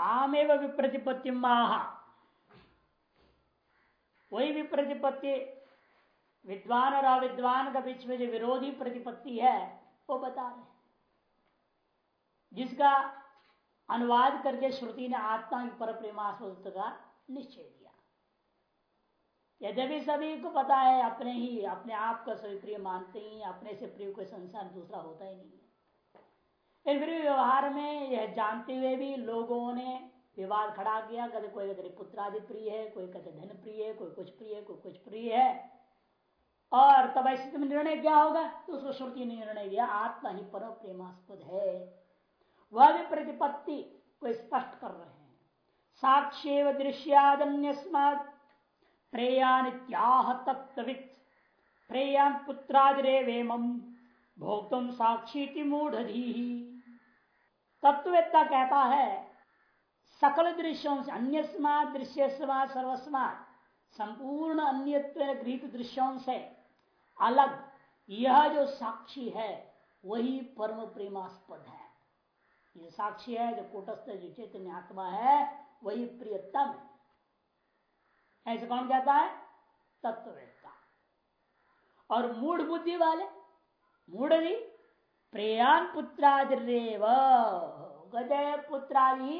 तामेव विप्रतिपत्ति माह। वही विप्रतिपत्ति, विद्वान और अविद्वान के बीच में जो विरोधी प्रतिपत्ति है, वो बता रहे जिसका अनुवाद करके श्रुति ने आत्मा की पर प्रेमास्पद का निश्चय दिया यद्यपि सभी को पता है, अपने ही, अपने आप का सभी प्रिय मानते ही, अपने से प्रिय कोई संसार दूसरा होता ही नहीं है फिर व्यवहार में यह जानते हुए भी लोगों ने विवाद खड़ा किया, कहते कोई कहते पुत्रादि प्रिय है, कोई कहते धन प्रिय है, कोई कुछ प्रिय है, कोई कुछ प्रिय है। और तब ऐसे में निर्णय क्या होगा? तो उसको श्रुति ने निर्णय दिया, आत्मा ही पर प्रेमास्पद है। वह भी प्रतिपत्ति को स्पष्ट कर रहे हैं। साक्षेव दृश्यादन्य प्रेयानित्याह तत्वित प्रेयान पुत्रादिरेवेम भोक्तुम साक्षी मूढ़ी तत्ववेत्ता कहता है, सकल दृश्यों से, अन्य दृश्य सर्वस्मा संपूर्ण अन्य गृहित दृश्यों से अलग, यह जो साक्षी है, वही परम प्रेमास्पद है। ये साक्षी है, जो कूटस्थ, जो चैतन्य आत्मा है, वही प्रियतम है। ऐसे कौन कहता है? तत्ववेत्ता और मूढ़ बुद्धि वाले, मूढ़ भी प्रियान पुत्रादिव गदय पुत्रादि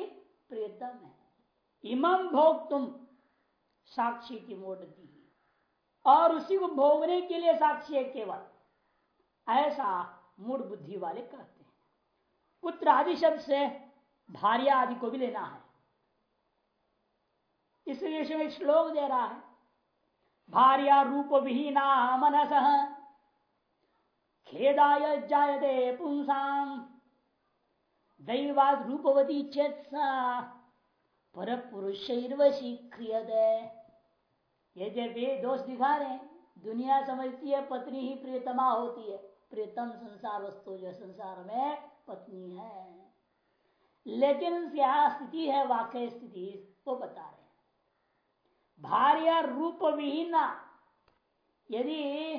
प्रियतम है। इमम भोग तुम साक्षी की मोड़ दी। और उसी को भोगने के लिए साक्षी है केवल। ऐसा मूड बुद्धि वाले कहते हैं। पुत्र आदि शब्द से भार्या आदि को भी लेना है। इस विषय में श्लोक दे रहा है। भार्या रूप विहीना मनस खेदाय जायते पुंसाम दैवाद रूपवती चेत्सा। पर पुरुष ये वे दोष दिखा रहे दुनिया समझती है, पत्नी ही प्रियतमा होती है। प्रियतम संसार वस्तु जो संसार में पत्नी है। लेकिन क्या स्थिति है वाकई स्थिति वो बता रहे भार्य रूप विहीना। यदि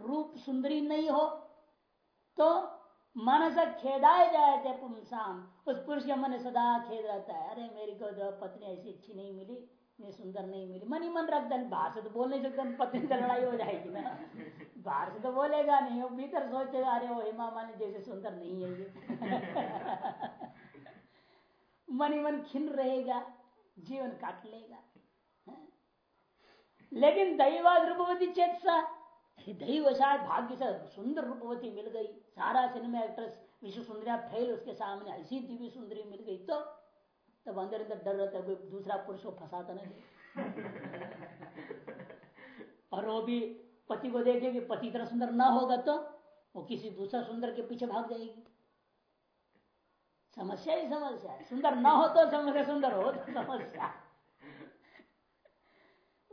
रूप सुंदरी नहीं हो तो मन से खेदाए जाए थे पुमसाम उस पुरुष के मन सदा खेद रहता है। अरे, मेरी को जो पत्नी ऐसी अच्छी नहीं मिली, इतनी सुंदर नहीं मिली। मन ही मन रखता है बाहर से तो बोल नहीं सकते, पत्नी से लड़ाई हो जाएगी ना। बाहर से तो बोलेगा नहीं, वो भीतर सोचेगा, अरे, वो हेमा मानी जैसे सुंदर नहीं है ये। मन ही मन खिन रहेगा, जीवन काट लेगा। लेकिन दैवाद रूपवती चेत सा दैव शायद भाग्य से सुंदर रूपवती मिल गई। सारा सिनेमा एक्ट्रेस विश्व सुंदरिया फैल उसके सामने ऐसी दिव्य सुंदरी मिल गई। तो तब अंदर अंदर डर रहता है कोई दूसरा पुरुष को फंसाता नहीं। और वो भी पति को देखे कि पति इतना सुंदर ना होगा तो वो किसी दूसरा सुंदर के पीछे भाग जाएगी। समस्या ही समस्या है। सुंदर ना हो तो समस्या सुंदर हो तो समस्या।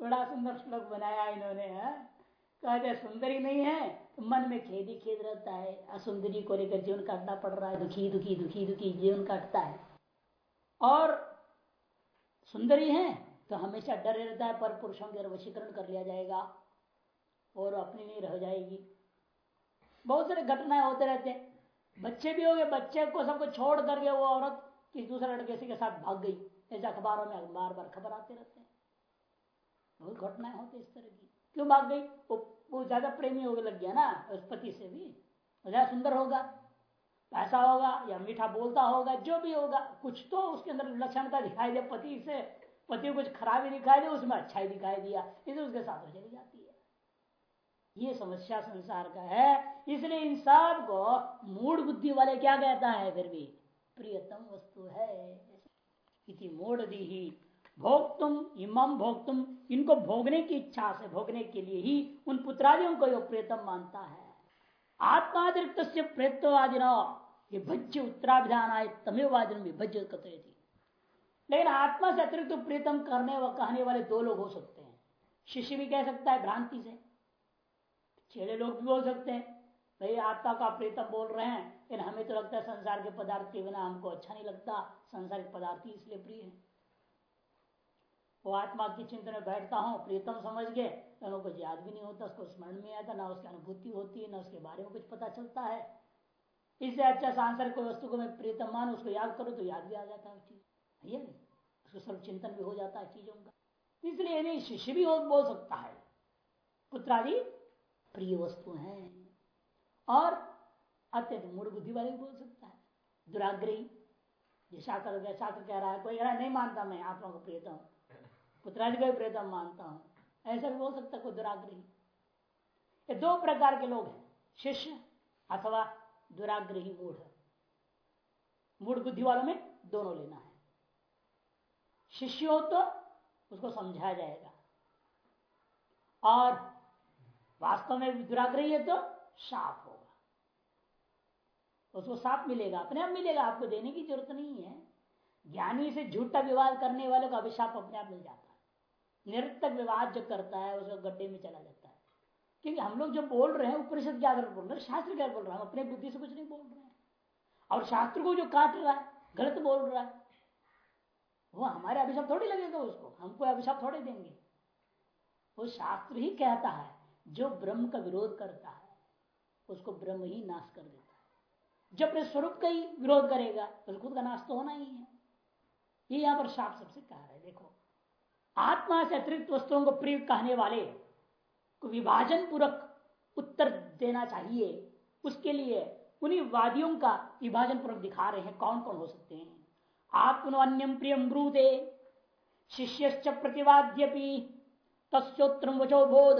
बड़ा सुंदर श्लोक बनाया इन्होंने हाँ? कहते सुंदरी नहीं है तो मन में खेद ही खेद रहता है। असुंदरी को लेकर जीवन काटना पड़ रहा है, दुखी दुखी दुखी दुखी जीवन काटता है। और सुंदरी है तो हमेशा डर रहता है, पर पुरुषों के वशीकरण कर लिया जाएगा, और अपनी नहीं रह जाएगी। बहुत सारे घटनाएँ होते रहते हैं। बच्चे भी हो गए, बच्चे को सबको छोड़ करके वो औरत किसी दूसरे लड़के के साथ भाग गई। ऐसे अखबारों में बार बार खबर आते रहते हैं। बहुत घटनाएँ होती इस तरह की। क्यों भाग गई? वो ज़्यादा प्रेमी होने लग गया ना उस पति से भी। ज़्यादा सुंदर होगा, पैसा होगा या मीठा बोलता होगा, जो भी होगा, कुछ तो उसके अंदर लक्षणता दिखाई दे, पति से, पति को कुछ खराबी दिखाई दे, उसमें अच्छा ही दिखाई दिया इसे उसके साथ हो चली जाती है। ये समस्या संसार का है। इसलिए इन सबको मूड बुद्धि वाले क्या कहता है फिर भी? प्रियतम वस्तु है। इति मोड़ दी ही भोक्तुम इमम भोक्तुम, इनको भोगने की इच्छा से, भोगने के लिए ही उन पुत्रादियों को यो प्रियतम मानता है। आत्मातिरिक्त से प्रेतवादि विभज्य उत्तराभिधान आए तमेवादिन विभज्य कथे थी लेकिन आत्मा से अतिरिक्त प्रियतम करने व कहने वाले दो लोग हो सकते हैं। शिष्य भी कह सकता है भ्रांति से। चेले लोग भी बोल सकते हैं, भाई, आत्मा का प्रीतम बोल रहे हैं, लेकिन हमें तो लगता है संसार के पदार्थ के बिना हमको अच्छा नहीं लगता। संसार के पदार्थ ही इसलिए प्रिय है। वो आत्मा की चिंतन में बैठता हूँ प्रियतम समझ गए। तो कुछ याद भी नहीं होता, उसको स्मरण में आता, ना उसकी अनुभूति होती है, ना उसके बारे में कुछ पता चलता है। इससे अच्छा सांसारिक कोई वस्तु को मैं प्रियतम मान, उसको याद करूँ तो याद भी आ जाता है चीज़ है उसको सर्व चिंतन भी हो जाता है चीज़ों का। इसलिए नहीं शिष्य भी बोल सकता है। पुत्रादि, प्रिय वस्तु है। और अत्यधिक मूड बुद्धि वाले भी बोल सकता है। दुराग्रही जो शास्त्र कह रहा है, कोई कह रहा नहीं मानता मैं आत्मा को प्रियतम। पुत्रादि को प्रियतम मानता हूँ। ऐसा भी बोल सकता कोई दुराग्रही ये दो प्रकार के लोग हैं, शिष्य अथवा दुराग्रही मूढ़। मूढ़ बुद्धि वालों में दोनों लेना है। शिष्य हो तो उसको समझाया जाएगा। और वास्तव में दुराग्रही है तो शाप होगा। उसको साप मिलेगा, अपने आप मिलेगा, आपको देने की ज़रूरत नहीं है। ज्ञानी से झूठा विवाद करने वाले को अभिशाप अपने आप मिल जाता है निरतक विवाद जो करता है उसको गड्ढे में चला जाता है। क्योंकि हम लोग जो बोल रहे हैं, उपनिषद क्या बोल रहे हैं? शास्त्र क्या बोल रहे हैं? अपने बुद्धि से कुछ नहीं बोल रहे हैं। और शास्त्र को जो काट रहा है, गलत बोल रहा है, वो हमारे अभिशाप थोड़ी लगेगा उसको। हमको अभिशाप थोड़े देंगे। वो शास्त्र ही कहता है, जो ब्रह्म का विरोध करता है, उसको ब्रह्म ही नाश कर देता है। जो अपने स्वरूप का ही विरोध करेगा तो खुद का नाश तो होना ही है। ये यहाँ पर शाप सबसे कह रहे देखो। आत्मा से अतिरिक्त वस्तुओं को प्रिय कहने वाले को विभाजन पूर्वक उत्तर देना चाहिए। उसके लिए उन्हीं वादियों का विभाजन पूर्वक दिखा रहे हैं। कौन कौन हो सकते हैं? आत्मन्यम प्रियम ब्रूते शिष्य प्रतिवाद्यपि तस्ोत्र वचो बोध,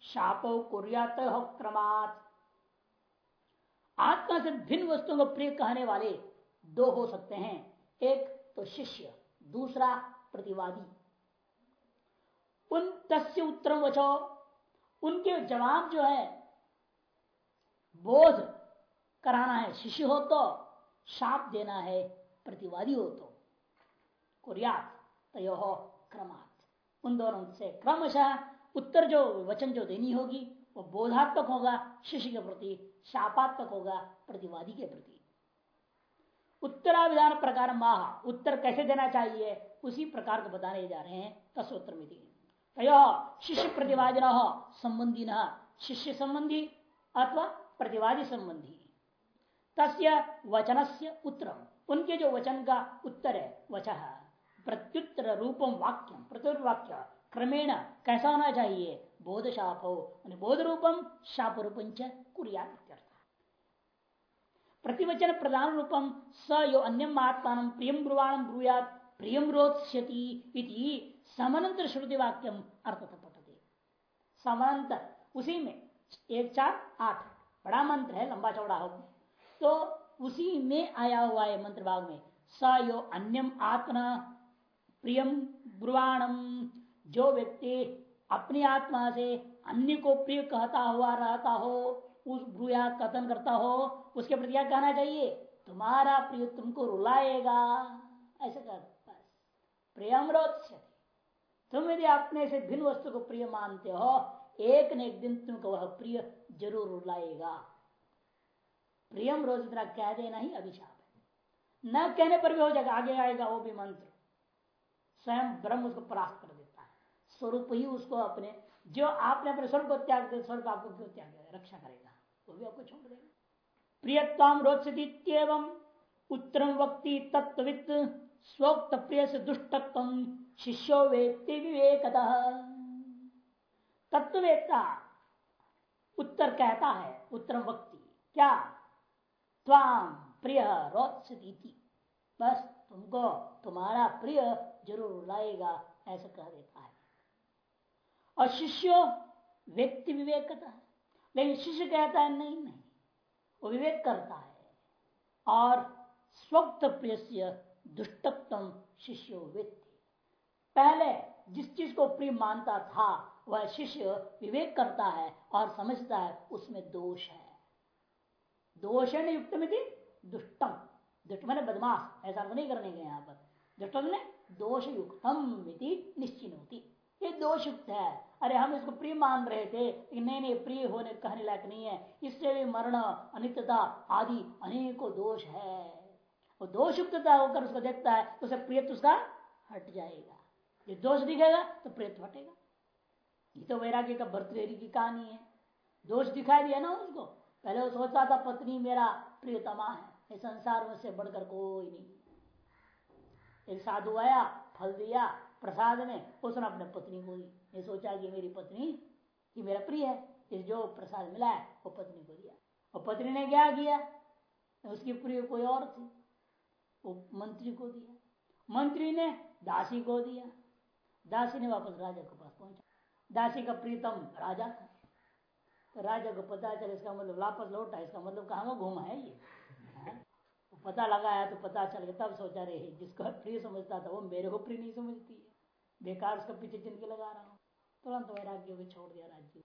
शापो कुर्यात क्रमात्। आत्मा से भिन्न वस्तुओं को प्रिय कहने वाले दो हो सकते हैं। एक तो शिष्य, दूसरा प्रतिवादी। उन तस्य उत्तरम वचो। उनके जवाब जो है, बोध कराना है, शिष्य हो तो शाप देना है, प्रतिवादी हो तो। कुरियात, तय हो क्रमात्। उन दोनों से क्रमशः उत्तर जो, वचन जो देनी होगी, वो बोधात्मक होगा, शिष्य के प्रति, शापात्मक होगा, प्रतिवादी के प्रति। उत्तराविधान प्रकार माह, उत्तर कैसे देना चाहिए, उसी प्रकार को बताने जा रहे हैं तस्वोत्तर में शिष्य प्रतिवादी न संबंधी न शिष्य संबंधी अथवा प्रतिवादी संबंधी तस्य वचन से उत्तरम। उनके जो वचन का उत्तर है, वच। प्रत्युत्तर रूपम वाक्यम प्रत्युत वाक्य क्रमेण कैसा होना चाहिए? बोध शाप हो बोध रूपम शाप रूपम कुरिया प्रतिवचन प्रधान रूपम स यो अन्यम आत्मा प्रियम ब्रुवाण ब्रूयात प्रियम रोत्स्यति समानांतर श्रुति वाक्यम अर्थ पठते समानांतर, उसी में, एक, चार, आठ, बड़ा मंत्र है, लंबा चौड़ा हो। तो उसी में आया हुआ है मंत्र भाग में, स यो अन्यम आत्मा प्रियम ब्रुवाणम, जो व्यक्ति अपनी आत्मा से अन्य को प्रिय कहता हुआ रहता हो, उस ब्रुया कथन करता हो, उसके प्रति क्या कहना चाहिए? तुम्हारा प्रिय तुमको रुलाएगा। ऐसे कर प्रियम रोत्स्य तुम यदि अपने से भिन्न वस्तु को प्रिय मानते हो, एक न एक दिन तुमको वह प्रिय ज़रूर रुलाएगा प्रियम रोज इतना कह देना ही अभिशाप है। न कहने पर भी हो जाएगा, आगे आएगा, वो भी मंत्र। स्वयं ब्रह्म उसको परास्त कर देता है। स्वरूप ही उसको अपने, जो आपने अपने स्वरूप को त्याग दे स्वरूप आपको क्यों त्याग रक्षा करेगा। वो भी आपको छोड़ देगा। प्रियत्वाम रोचतीव उत्तरम वक्ति तत्वित स्वोक्त प्रिय से दुष्टत्व। शिष्यो वेत्ति विवेक तत्ववेत्ता उत्तर कहता है उत्तर वक्ति, क्या? त्वाम प्रिय रोत्सती बस तुमको तुम्हारा प्रिय ज़रूर लाएगा, ऐसा कह देता है। और शिष्यो व्यक्ति विवेक है लेकिन शिष्य कहता है, नहीं नहीं, वो विवेक करता है। और स्वक्त प्रिय दुष्टत्म शिष्यो व्यक्ति पहले जिस चीज़ को प्रिय मानता था, वह शिष्य विवेक करता है और समझता है, उसमें दोष है। दोष है युक्त में दुष्टम। दुष्ट मैंने बदमाश, ऐसा तो नहीं करने के यहाँ पर। दुष्टम ने दोष युक्तम निश्चित होती। ये दोष युक्त है। अरे हम इसको प्रिय मान रहे थे नहीं नहीं, प्रिय होने कहने लायक नहीं है। इससे भी मरण, अनित्यता आदि अनेकों दोष है। वो दोष युक्तता होकर उसको देखता है तो उसे प्रिय उसका हट जाएगा। ये दोष दिखेगा तो प्रेत हटेगा ये तो वैराग्य का भर्तृहरि की कहानी है। दोष दिखाई दिया ना उसको? पहले वो सोचता था, पत्नी मेरा प्रियतमा है। इस संसार में से बढ़कर कोई नहीं। एक साधु आया, फल दिया, प्रसाद में। उसने अपने पत्नी को दी। ये सोचा कि मेरी पत्नी ये मेरा प्रिय है। इस जो प्रसाद मिला है, वो पत्नी को दिया। और पत्नी ने क्या किया? उसकी प्रिय कोई और थी। वो मंत्री को दिया। मंत्री ने दासी को दिया। दासी ने वापस राजा के पास पहुँचा। दासी का प्रीतम राजा था। तो राजा को पता चला, इसका मतलब वापस लौटा, इसका मतलब कहाँ घूमा है ये? हाँ? पता लगाया तो पता चल गया, तब सोचा रहे जिसको प्रिय समझता था, वो मेरे को प्रिय नहीं समझती है। बेकार उसका पीछे जिनके लगा रहा हूँ। तुरंत वैराग्य को छोड़ दिया राज्य।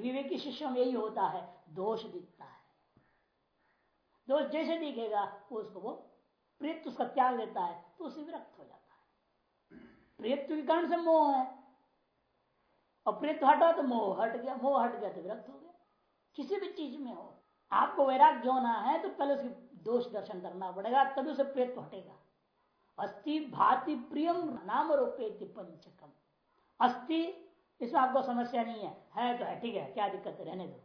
विवेकी शिष्य में यही होता है, दोष दिखता है। दोष जैसे दिखेगा, उसको वो प्रियत्व उसका त्याग देता है तो उसे विरक्त हो जाता है। प्रियत्व के कारण से मोह है। और प्रियत्व हटा तो मोह हट गया, मोह हट गया तो विरक्त हो गया। किसी भी चीज़ में हो। आपको वैराग्य होना है तो पहले उसकी दोष दर्शन करना पड़ेगा, तभी उसे प्रियत्व हटेगा। अस्थि भाति प्रियम नाम रूपे पंचकम। अस्थि इसमें आपको समस्या नहीं है। है तो है, ठीक है, क्या दिक्कत है, रहने दो।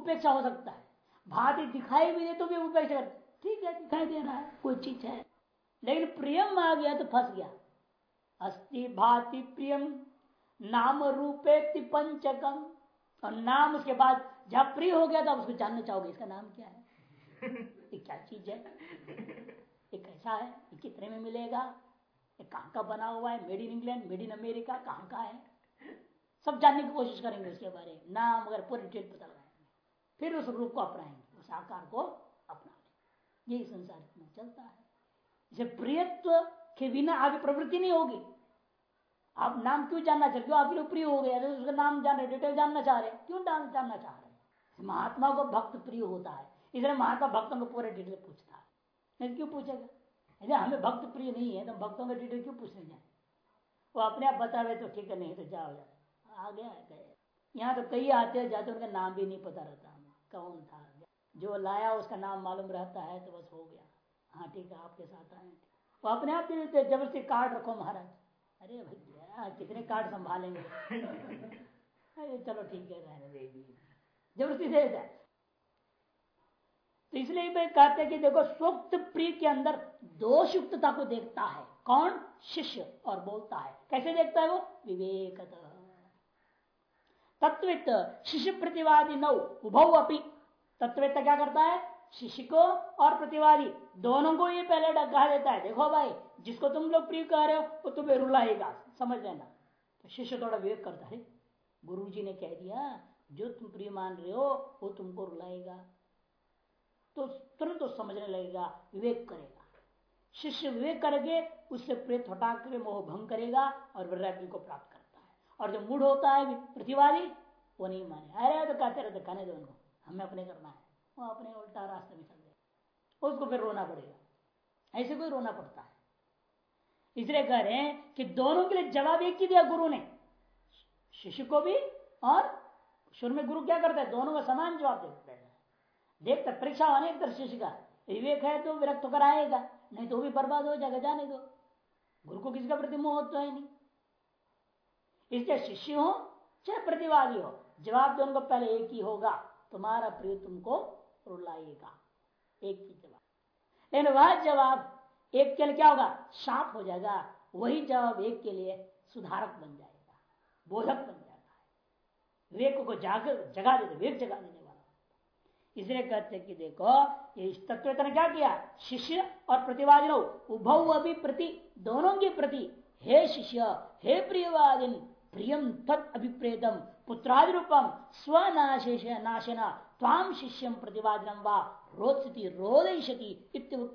उपेक्षा हो सकता है। भांति दिखाई भी दे तो भी उपेक्षा ठीक है, दिखाई दे रहा है, कोई चीज़ है। लेकिन प्रियम आ गया तो फंस गया। अस्थि भाति प्रियम, नाम रूपे पंचकम। और नाम उसके बाद जब प्रिय हो गया तो उसको जानना चाहोगे, इसका नाम क्या है? ये क्या चीज़ है? ये कैसा है? ये कितने में मिलेगा? ये कहाँ का बना हुआ है? Made in England, made in America, कहाँ का है? सब जानने की कोशिश करेंगे उसके बारे में। नाम अगर पूरी डिटेल पता लगाएँगे, फिर उस रूप को अपनाएँगे, उस आकार को अपना लेंगे यही संसार में चलता है। इसे प्रियत्व के बिना आगे प्रवृत्ति नहीं होगी। आप नाम क्यों जानना चाहते क्यों आपके लिए प्रिय हो गया तो उसका नाम जान रहे डिटेल जानना चाह रहे क्यों जानना चाह रहे महात्मा को भक्त प्रिय होता है। इसलिए महात्मा भक्तों को पूरे डिटेल पूछता है। नहीं क्यों पूछेगा? यदि हमें भक्त प्रिय नहीं है तो भक्तों का डिटेल क्यों पूछने जाए? वो अपने आप बता रहे तो ठीक है, नहीं तो जाओ जाओ आ गया गए यहाँ तो कई आते हैं, जाते उनका नाम भी नहीं पता रहता कौन था? जो लाया उसका नाम मालूम रहता है तो बस हो गया। हाँ ठीक है, आपके साथ आए वो अपने आप ज़बरदस्ती कार्ड रखो महाराज। अरे भैया, कितने कार्ड संभालेंगे? अरे चलो ठीक है, रहने दे ज़बरदस्ती दे तो इसलिए मैं कहते हैं कि देखो स्वक्त प्रिय के अंदर दोषयुक्तता को देखता है। कौन? शिष्य, और बोलता है। कैसे देखता है वो? विवेक तत्वित, शिष्य प्रतिवादी नौ उभव अपी। तत्वित क्या करता है? शिष्य को और प्रतिवादी, दोनों को ये पहले डगा देता है। देखो भाई, जिसको तुम लोग प्रिय कह रहे हो, वो तुम्हें रुलाएगा, समझ लेना। तो शिष्य थोड़ा विवेक करता है। गुरु जी ने कह दिया, जो तुम प्रिय मान रहे हो, वो तुमको रुलाएगा। तो तुरंत तो समझने लगेगा, विवेक करेगा। शिष्य विवेक करके उससे प्रेत हटा कर मोह भंग करेगा और वैराग्य को प्राप्त करता है। और जो मूड होता है प्रतिवादी, वो नहीं माने अरे तो कहते रहते कहने दो उनको, हमें अपने करना है। वो अपने उल्टा रास्ते में चल जाए उसको फिर रोना पड़ेगा। ऐसे कोई रोना पड़ता है। इसलिए कह रहे हैं कि दोनों के लिए जवाब एक ही दिया गुरु ने। शिष्य को भी और शुरू में गुरु क्या करता है? दोनों का समान जवाब देते हैं। देखता परीक्षा अनेक तरह शिष्य का विवेक है तो विरक्त होकर आएगा। नहीं तो भी बर्बाद हो जाएगा, जाने दो। गुरु को किसी का प्रति मोह है नहीं? इसलिए शिष्य हो, चाहे प्रतिवादी हो, जवाब दोनों पहले एक ही होगा, तुम्हारा प्रिय तुमको रुलाएगा एक ही जवाब। लेकिन वह जवाब एक के लिए क्या होगा? शाप हो जाएगा। वही जवाब एक के लिए सुधारक बन जाएगा। बोधक बन जाता है। विवेक को जागर जगा देते विवेक जगा देने वाला। इसलिए कहते कि देखो, ये इस तत्व ने क्या किया? शिष्य और प्रतिवादी उभव अभी प्रति, दोनों के प्रति, हे शिष्य, हे प्रियवादिन प्रियम तत् अभिप्रेतम पुत्रादि रूपम स्वनाशेष नाशना ताम शिष्यम प्रतिवादनम व? रोत्सति रोदयति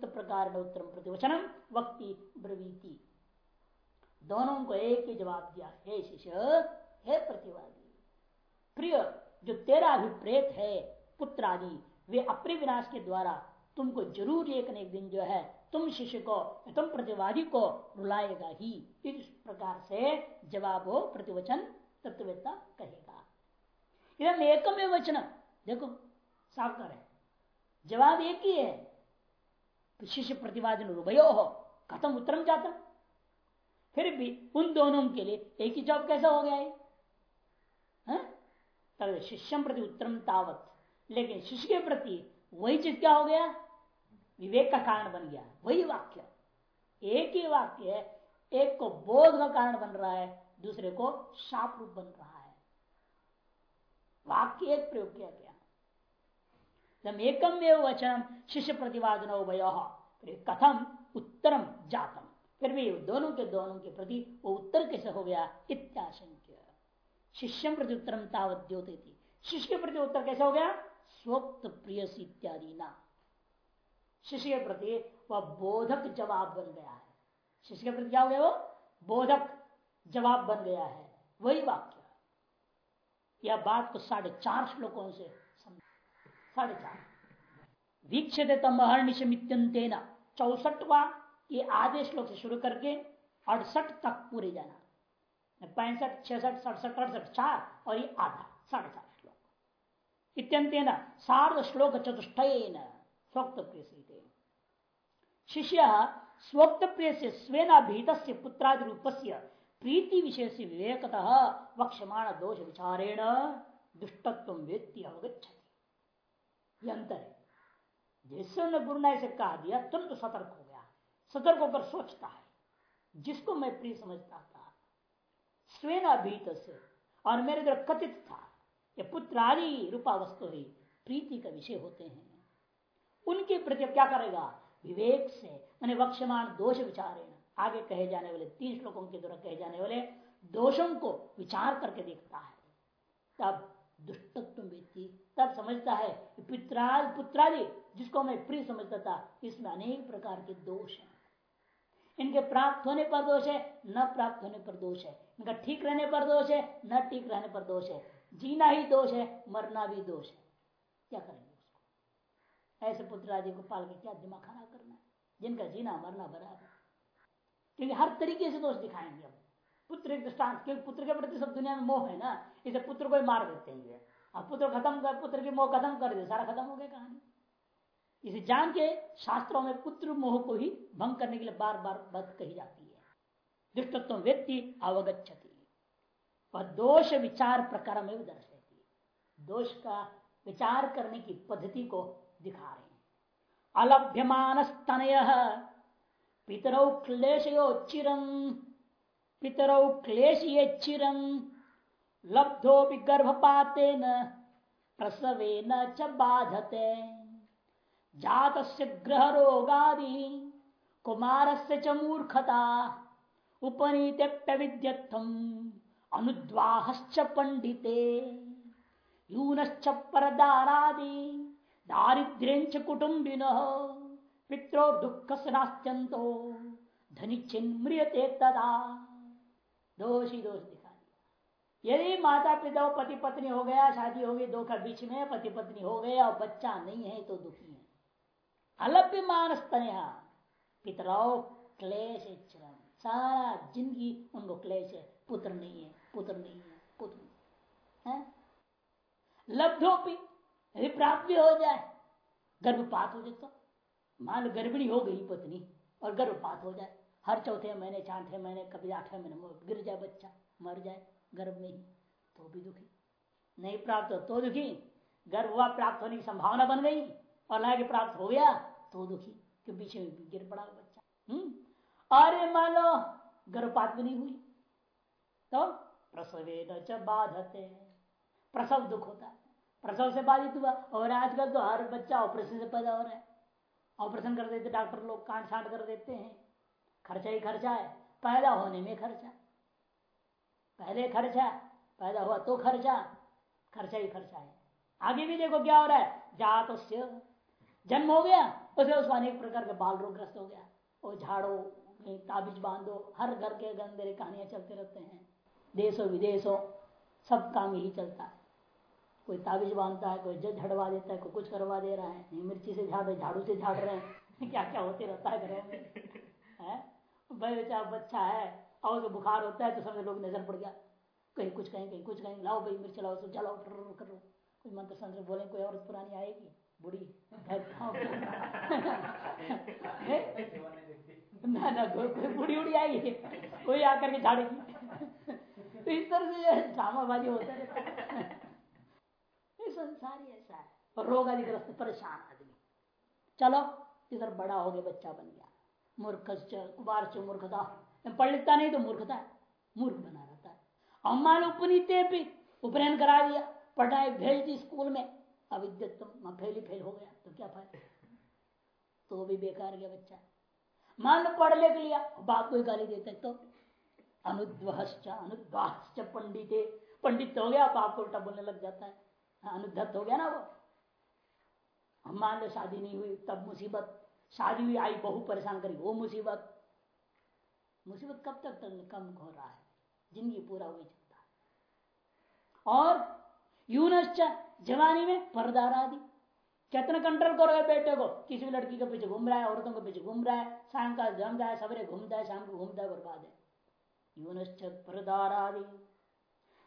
प्रकार उत्तर प्रतिवचनम वक्ति ब्रवीति। दोनों को एक ही जवाब दिया, हे शिष्य, हे प्रतिवादी, प्रिय, जो तेरा अभिप्रेत है पुत्र आदि वे अपने विनाश के द्वारा तुमको ज़रूर एक न एक दिन जो है, तुम शिष्य को, तुम प्रतिवादी को रुलाएगा ही। इस प्रकार से जवाब हो प्रतिवचन तत्ववेत्ता कहेगा। एकम वचन देखो साफ़ कर जवाब एक ही है शिष्य प्रतिवादी रुभयो हो। खत्म उत्तरम जाता फिर भी उन दोनों के लिए एक ही जवाब कैसा हो गया है? तब शिष्यम प्रति उत्तरम तावत। लेकिन शिष्य के प्रति वही चीज़ क्या हो गया? विवेक का कारण बन गया। वही वाक्य। एक ही वाक्य है, एक को बोध का कारण बन रहा है, दूसरे को शाप रूप बन रहा है। वाक्य एक प्रयोग किया गया। जब एकम वचन शिष्य प्रतिवादन वय। कथम, उत्तरम, जातम। फिर भी दोनों के दोनों के प्रति वो उत्तर कैसे हो गया? इत्याशंक्य। शिष्य प्रति उत्तरम तावद्योत शिष्य के प्रति उत्तर कैसे हो गया? स्वक्त प्रिय इत्यादि ना। शिष्य के प्रति वह बोधक जवाब बन गया है। शिष्य के प्रति क्या हो गया वो? बोधक जवाब बन गया है। वही वाक्य। यह बात को साढ़े चार श्लोकों से साढ़े चार वीक्षित तमहर्निशमित्यंतेन चौसठवा ये आधे श्लोक से शुरू करके अड़सठ तक पूरे जाना। पैंसठ, छिसठ, सड़सठ, अड़सठ, चार, और ये आधा, साढ़े चार श्लोक। इत्यंतेन सार्ध श्लोक चतुष्ट स्वक्त प्रिय शिष्य स्वक्त प्रिय से स्वेनाभीत पुत्रादि रूप से प्रीति से विवेकतः वक्षमाण दोष विचारेण दुष्टत्व व्यक्ति अवगछति अंतर है। जैसे उन्होंने गुरु ने ऐसे कहा दिया, तुरंत सतर्क हो गया। सतर्क होकर सोचता है। जिसको मैं प्रिय समझता था, स्वेन अभीत से, और मेरे द्वारा कथित था, ये पुत्र आदि रूपा वस्तु ही प्रीति का विषय होते हैं। उनके प्रति क्या करेगा? विवेक से, मैंने वक्षमान दोष विचारेण आगे कहे जाने वाले तीन श्लोकों के द्वारा कहे जाने वाले दोषों को विचार करके देखता है। तब दुष्टत्व व्यक्ति तब समझता है पित्राद पुत्रादि जिसको मैं प्रिय समझता था, इसमें अनेक प्रकार के दोष हैं। इनके प्राप्त होने पर दोष है, न प्राप्त होने पर दोष है। इनका ठीक रहने पर दोष है, न ठीक रहने पर दोष है। जीना ही दोष है, मरना भी दोष है। क्या करेंगे उसको? ऐसे पुत्र आदि को पाल के क्या दिमाग खराब करना है? जिनका जीना मरना बराबर क्योंकि हर तरीके से दोष दिखाएँगे अब पुत्र एक क्योंकि पुत्र के प्रति सब दुनिया में मोह है ना, इसे पुत्र को ही मार देते हैं अब पुत्र खत्म कर, पुत्र की मोह खत्म कर दे, सारा खत्म हो गया कहानी। इसे जान के शास्त्रों में पुत्र मोह को ही भंग करने के लिए बार बार बात कही जाती है। दुष्टत्व व्यक्ति अवगछति और दोष विचार प्रकार में दर्शती दोष का विचार करने की पद्धति को दिखा रहे हैं। अलभ्यमान स्तनय पितरौ क्लेशयोच्चिरम पितरौ क्लेशयेच्चिरम लब्धो भी गर्भपाते न प्रसवे न च बाधते। जात ग्रह रोगादि कुमार से च मूर्खता उपनीत विद्यम अनुद्वाहश्च पंडिते यूनश्च परदारादि दारिद्र्य कुटुंबिन पित्रो दुख नास्त्यंतो धनी चिन्म्रियते तदा। दोषी, दोष। यदि माता पिता पति पत्नी हो गया, शादी हो गई, दो का बीच में पति पत्नी हो गया और बच्चा नहीं है तो दुखी है। अलभ्य मानस तनया पितराओ क्लेश सारा ज़िंदगी उनको क्लेश है, पुत्र नहीं है, पुत्र नहीं है, पुत्र नहीं है। लब्धोपी यदि प्राप्त भी हो जाए, गर्भपात हो जाए तो। मान लो गर्भिणी हो गई पत्नी और गर्भपात हो जाए, हर चौथे महीने चौथे महीने, कभी आठवें महीने गिर जाए बच्चा, मर जाए। गर्भ में ही तो भी दुखी। नहीं प्राप्त हो तो दुखी। गर्भ हुआ, प्राप्त होने की संभावना बन गई, और लाके प्राप्त हो गया तो दुखी क्यों पीछे गिर पड़ा बच्चा। हम्म? अरे मान लो गर्भपात भी नहीं हुई तो प्रसवे न बाधते। प्रसव दुख होता। है प्रसव से बाधित हुआ, और आजकल तो हर बच्चा ऑपरेशन से पैदा हो रहा है। ऑपरेशन कर देते, डॉक्टर लोग कांट छाट कर देते हैं। खर्चा ही खर्चा है, पैदा होने में खर्चा। पहले खर्चा, पैदा हुआ तो खर्चा खर्चा ही खर्चा है। आगे भी देखो क्या हो रहा है जात जन्म हो गया, उसे उसको अनेक प्रकार के बाल रोग ग्रस्त हो गया। वो झाड़ो ताबिज बांधो, हर घर के गंदे कहानियाँ चलते रहते हैं। देशों विदेशों, सब काम यही चलता है। कोई ताबिज बांधता है, कोई जज झड़वा देता है, कोई कुछ करवा दे रहा है। मिर्ची से झाड़ रहे, झाड़ू से झाड़ रहे हैं। क्या क्या होते रहता है घर में? है? बच्चा बच्चा है। और तो बुखार होता है तो समझ लोग नज़र पड़ गया। कहीं कुछ कहीं कहीं कुछ कहीं लाओ भाई मिर्च लाओ सब जलाओ करो। कोई मंत्र संत्र बोले कोई औरत पुरानी आएगी बुढ़ी ना ना कोई बुढ़ी उड़ी आएगी कोई आकर के झाड़ेगी। तो इस तरह से ड्रामाबाजी होता रहता संसार ही ऐसा है। रोग अधिग्रस्त परेशान आदमी। चलो इधर बड़ा हो गया बच्चा बन गया। मूर्ख कुमार मूर्खता पढ़ लिखता नहीं तो मूर्खता है। मूर्ख बना रहता है। अम्मा उपनीते भी उपनयन करा दिया पढ़ाई भेज दी स्कूल में। अविद्यत्म फेल ही फेल हो गया तो क्या फ़ायदा? तो भी बेकार गया बच्चा। मान लो पढ़ लिख लिया बाप को गाली देते तो। अनुद्वहश्च अनुद्वाश्च पंडित। पंडित हो गया बाप को उल्टा बोलने लग जाता है। हाँ, अनुद्धत हो गया ना वो। मान लो शादी नहीं हुई तब मुसीबत। शादी हुई आई बहु परेशान करी वो मुसीबत। मुसीबत कब तक तक कम हो रहा है? ज़िंदगी पूरा हुई चलता है। और यूनश्च जवानी में परदार आदि। कितना कंट्रोल करोगे बेटे को? किसी भी लड़की के पीछे घूम रहा है, औरतों के पीछे घूम रहा है, शाम का जम रहा है, सवेरे घूमता है, शाम को घूमता है, बर्बाद है। यूनश्च परदार आदि।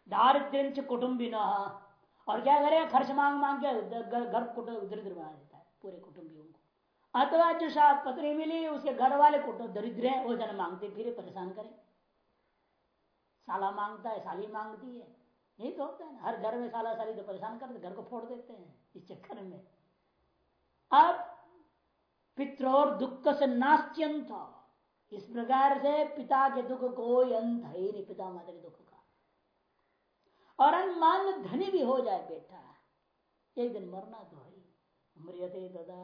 दारिद्र्य कुटुम्बी और क्या करेगा खर्च मांग मांग के घर कुटुंब उधर बना देता है। पूरे कुटुंबियों को। अथवा जो साथ पत्नी मिली, उसके घर वाले कुटुंब दरिद्र है, वो जन मांगते फिर, परेशान करें। साला माँगता है, साली मांगती है। यही तो होता है हर घर में साला साली तो परेशान करते घर को फोड़ देते हैं, इस चक्कर में। अब पित्रोर दुख से नास्त्यंत इस प्रकार से पिता के दुख कोई अंत है नहीं, पिता माता के दुख का। और मान धनी भी हो जाए बेटा। एक दिन मरना तो है मरियते दादा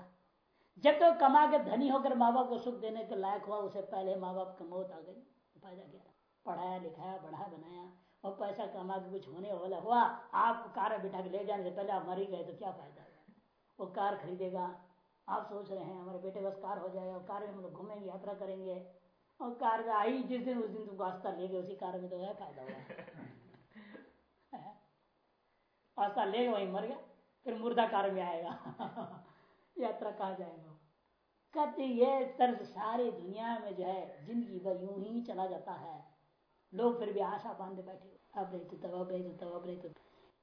जब तो कमा के धनी होकर माँ बाप को सुख देने के लायक हुआ उसे पहले माँ बाप की मौत आ गई फ़ायदा क्या। पढ़ाया लिखाया बढ़ा बनाया और पैसा कमा के कुछ होने वाला हुआ आप कार बिठा के ले जाने से पहले आप मर ही गए तो क्या फ़ायदा? वो कार खरीदेगा। आप सोच रहे हैं हमारे बेटे बस कार हो जाएगा कार में हम लोग घूमेंगे यात्रा करेंगे और कार में आई जिस दिन उस दिन तुमको आस्था ले गए उसी कार में तो है फ़ायदा हुआ। आस्था ले गए वही मर गया फिर मुर्दा कार में आएगा। यात्रा कहा जाएगा? कहते ये तर्ज सारी दुनिया में जो है, ज़िंदगी भर यूँ ही चला जाता है। लोग फिर भी आशा बांधे बैठे, अब रहे तो तब, अब तो तब, अब तो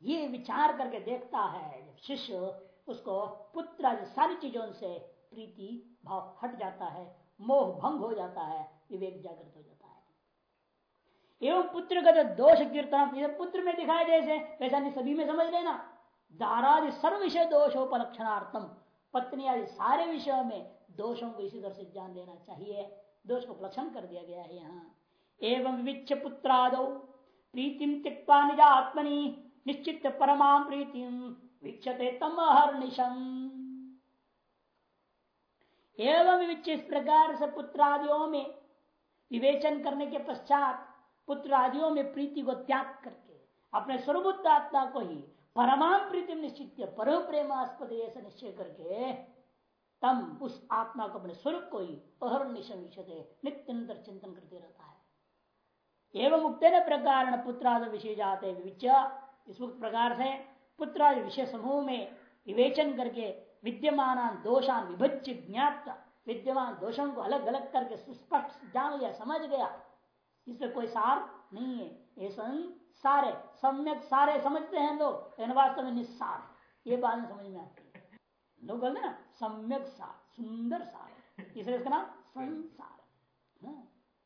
ये विचार करके देखता है, जब शिष्य उसको पुत्र सारी चीज़ों से प्रीति, भाव हट जाता है, मोह भंग हो जाता है, विवेक जागृत हो जाता है। एवं पुत्र का जो दोष कीर्तन पुत्र में दिखाए जैसे, वैसा नहीं, सभी में समझ लेना। दारादि सर्व विषय दोषोपलक्षणार्थम पत्नी आदि सारे विषयों में दोषों को इसी तरह से जान लेना चाहिए। दोष को उपलक्षण कर दिया गया है यहाँ। एवं विविच पुत्राद प्रीतिम त्यक्ता निजा आत्मनि निश्चित परमा प्रीतिम वीक्षते तम हर्निशम। एवं विविच इस प्रकार से पुत्रादियों में विवेचन करने के पश्चात पुत्र आदियों में प्रीति को त्याग करके, अपने स्वरूप आत्मा को ही परमाम प्रीति निश्चित पर प्रेमास्पद ऐसा निश्चय करके, तम उस आत्मा को अपने स्वरूप को ही अहर निशम नित्य चिंतन करते रहता है। एवं मुक्त प्रकार पुत्राद विषय जाते इस प्रकार से पुत्रादि विषय समूह में विवेचन करके विद्यमान दोषान विभज्य ज्ञात विद्यमान दोषों को अलग अलग करके सुस्पष्ट, जान लिया, समझ गया। इससे कोई सार नहीं है। ये सारे सम्यक सारे समझते हैं लोग लेकिन वास्तव में निस्सार ये बात समझ में आती। है लोग बोलते ना सम्यक सार सुंदर सार इसलिए इसका नाम संसार हाँ।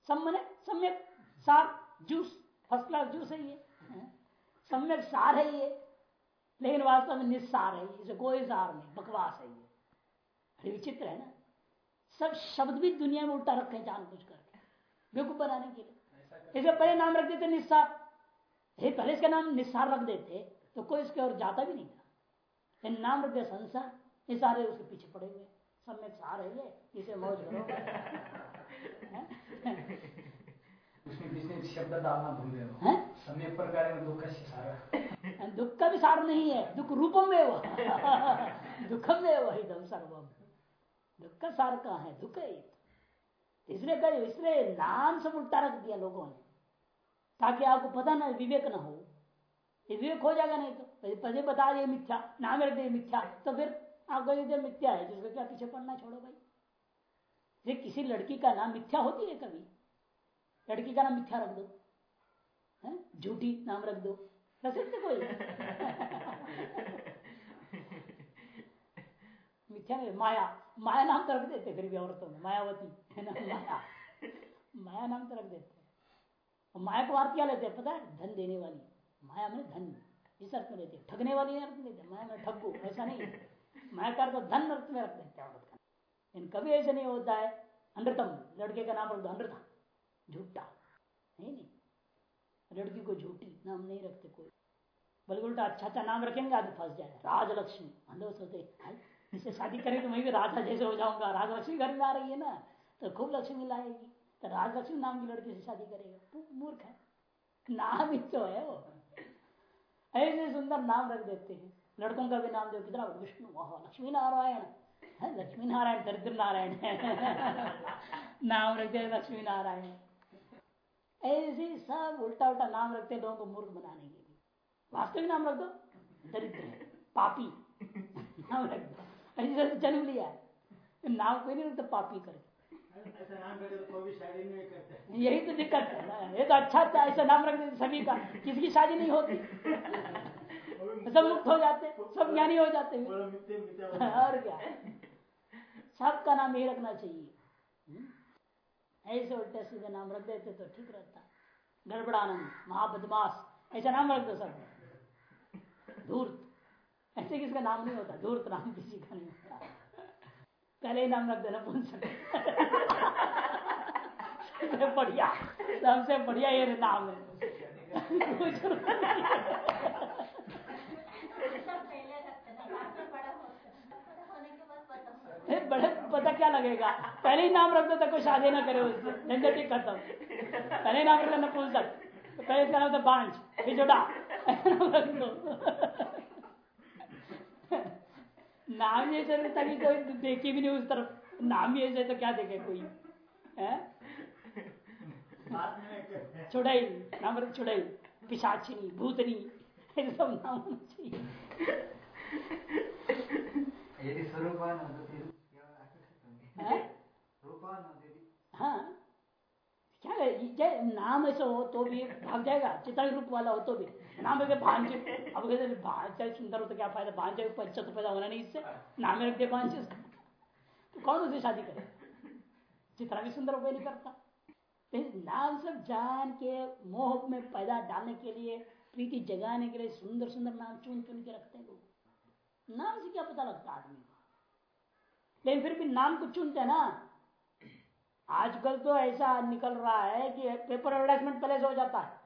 सम सम्यक सार जूस फ़र्स्ट क्लास जूस है ये। हाँ। सम्यक सार है ये लेकिन वास्तव में निस्सार है इसे कोई सार नहीं बकवास है ये। विचित्र है ना। सब शब्द भी दुनिया में उल्टा रखे जान कुछ करके बेवकूफ़ बनाने के लिए। इसे पहले नाम रख देते निस्सार। हे पहले इसका नाम निस्सार रख देते तो कोई इसके और जाता भी नहीं था। नाम रख दिया संसार ये सारे उसके पीछे पड़े हुए सम्यक सार है ये इसे मौज करो। शब्द डालना भूल गए सम्यक प्रकार में दुख सारा। दुख का भी सार नहीं है दुख रूपम में वह दुखम में वही दम सर्वम। दुख का सार कहा है? दुख है इसलिए कहे इसलिए नाम सब उल्टा रख दिया लोगों ने। ताकि आपको पता ना विवेक ना हो। विवेक हो जाएगा नहीं तो पहले बता दिए मिथ्या, नाम रख दिए मिथ्या तो फिर आपको ये मिथ्या है, जिसको क्या पीछे पढ़ना छोड़ो भाई। किसी लड़की का नाम मिथ्या होती है कभी? लड़की का नाम मिथ्या रख दो। झूठी नाम रख दो। रख सकते कोई? मिथ्या नहीं, माया। माया नाम तो रख देते फिर भी औरतों में, मायावती, है ना? माया। माया नाम तो रख देते। और माया को अर्थ क्या लेते हैं पता है? धन देने वाली। माया में धन। इस अर्थ में लेते ठगने वाली अर्थ में लेते माया में ठगू, ऐसा नहीं माया का अर्थ धन अर्थ में रख देते औरत का इन कभी ऐसे नहीं होता है। अनृतम, लड़के का नाम रख दो झूठा। नहीं नहीं। लड़की को झूठी नाम नहीं रखते कोई। बल्कि उल्टा अच्छा अच्छा नाम रखेंगे आदमी फंस जाए। राजलक्ष्मी। अंदर सोचते इससे शादी करें तो मैं भी राजा जैसे हो जाऊँगा। राजलक्ष्मी घर में आ रही है ना तो खूब लक्ष्मी लाएगी। तो राजलक्ष्मी नाम की लड़की से शादी करेगा। मूर्ख है। नाम ही तो है वो। ऐसे सुंदर नाम रख देते हैं। लड़कों का भी नाम दो कितना विष्णु वाह लक्ष्मी नारायण लक्ष्मी नारायण, दरिद्र नारायण। नाम रखते हैं लक्ष्मी नारायण। ऐसे सब उल्टा उल्टा नाम रखते हैं लोगों को मूर्ख बनाने के लिए। वास्तविक नाम रख दो। दरिद्र पापी। नाम रख दो। ऐसे जन्म लिया नाम कोई नहीं रखता, पापी करके। यही तो दिक्कत है ना। ये तो अच्छा था ऐसा नाम रख देते सभी का किसी की शादी नहीं होती। सब मुक्त हो जाते सब ज्ञानी हो जाते। मिथ्या और क्या? सबका नाम यही रखना चाहिए। हम्म? ऐसे उल्टे सीधे नाम रख देते तो ठीक रहता। गड़बड़ानंद महाबदमाश। ऐसा नाम रख दो सब। धूर्त। ऐसे किसका नाम नहीं होता? धूर्त नाम किसी का नहीं होता। पहले ही नाम रख देना सबसे बढ़िया सबसे बढ़िया ये नाम है। बड़े पता क्या लगेगा? पहले ही नाम रख दो तो कोई शादी ना करे उससे। झंझट ही खत्म। पहले नाम रख देना पुंसक तो पहले इसका नाम था बांझ फिर जोड़ा रख दो। नाम ये ऐसे ताकि कोई देखे भी नहीं उस तरफ़। नाम ही ऐसे तो क्या देखे कोई? है? चुड़ैल नाम चुड़ैल पिशाचिनी भूतनी ये सब नाम होना चाहिए यदि स्वरूप नवदति केवल हैं? क्या नाम ऐसा हो तो भी भाग जाएगा। चिता रूप वाला हो तो भी। नाम है भांज अब कहते चाहे सुंदर हो तो क्या फ़ायदा? भांज पंच तो पैदा होना नहीं इससे। नाम रख दे भांज तो कौन उसे शादी करे? चित्रा भी सुंदर उपाय नहीं करता। तो नाम सब जान के, मोह में पैदा डालने के लिए, प्रीति जगाने के लिए सुंदर सुंदर नाम चुन चुन के रखते हैं लोग नाम से क्या पता लगता आदमी को? लेकिन फिर भी नाम को चुनते हैं ना आजकल तो ऐसा निकल रहा है कि पेपर एडवर्टाइजमेंट पहले से हो जाता है।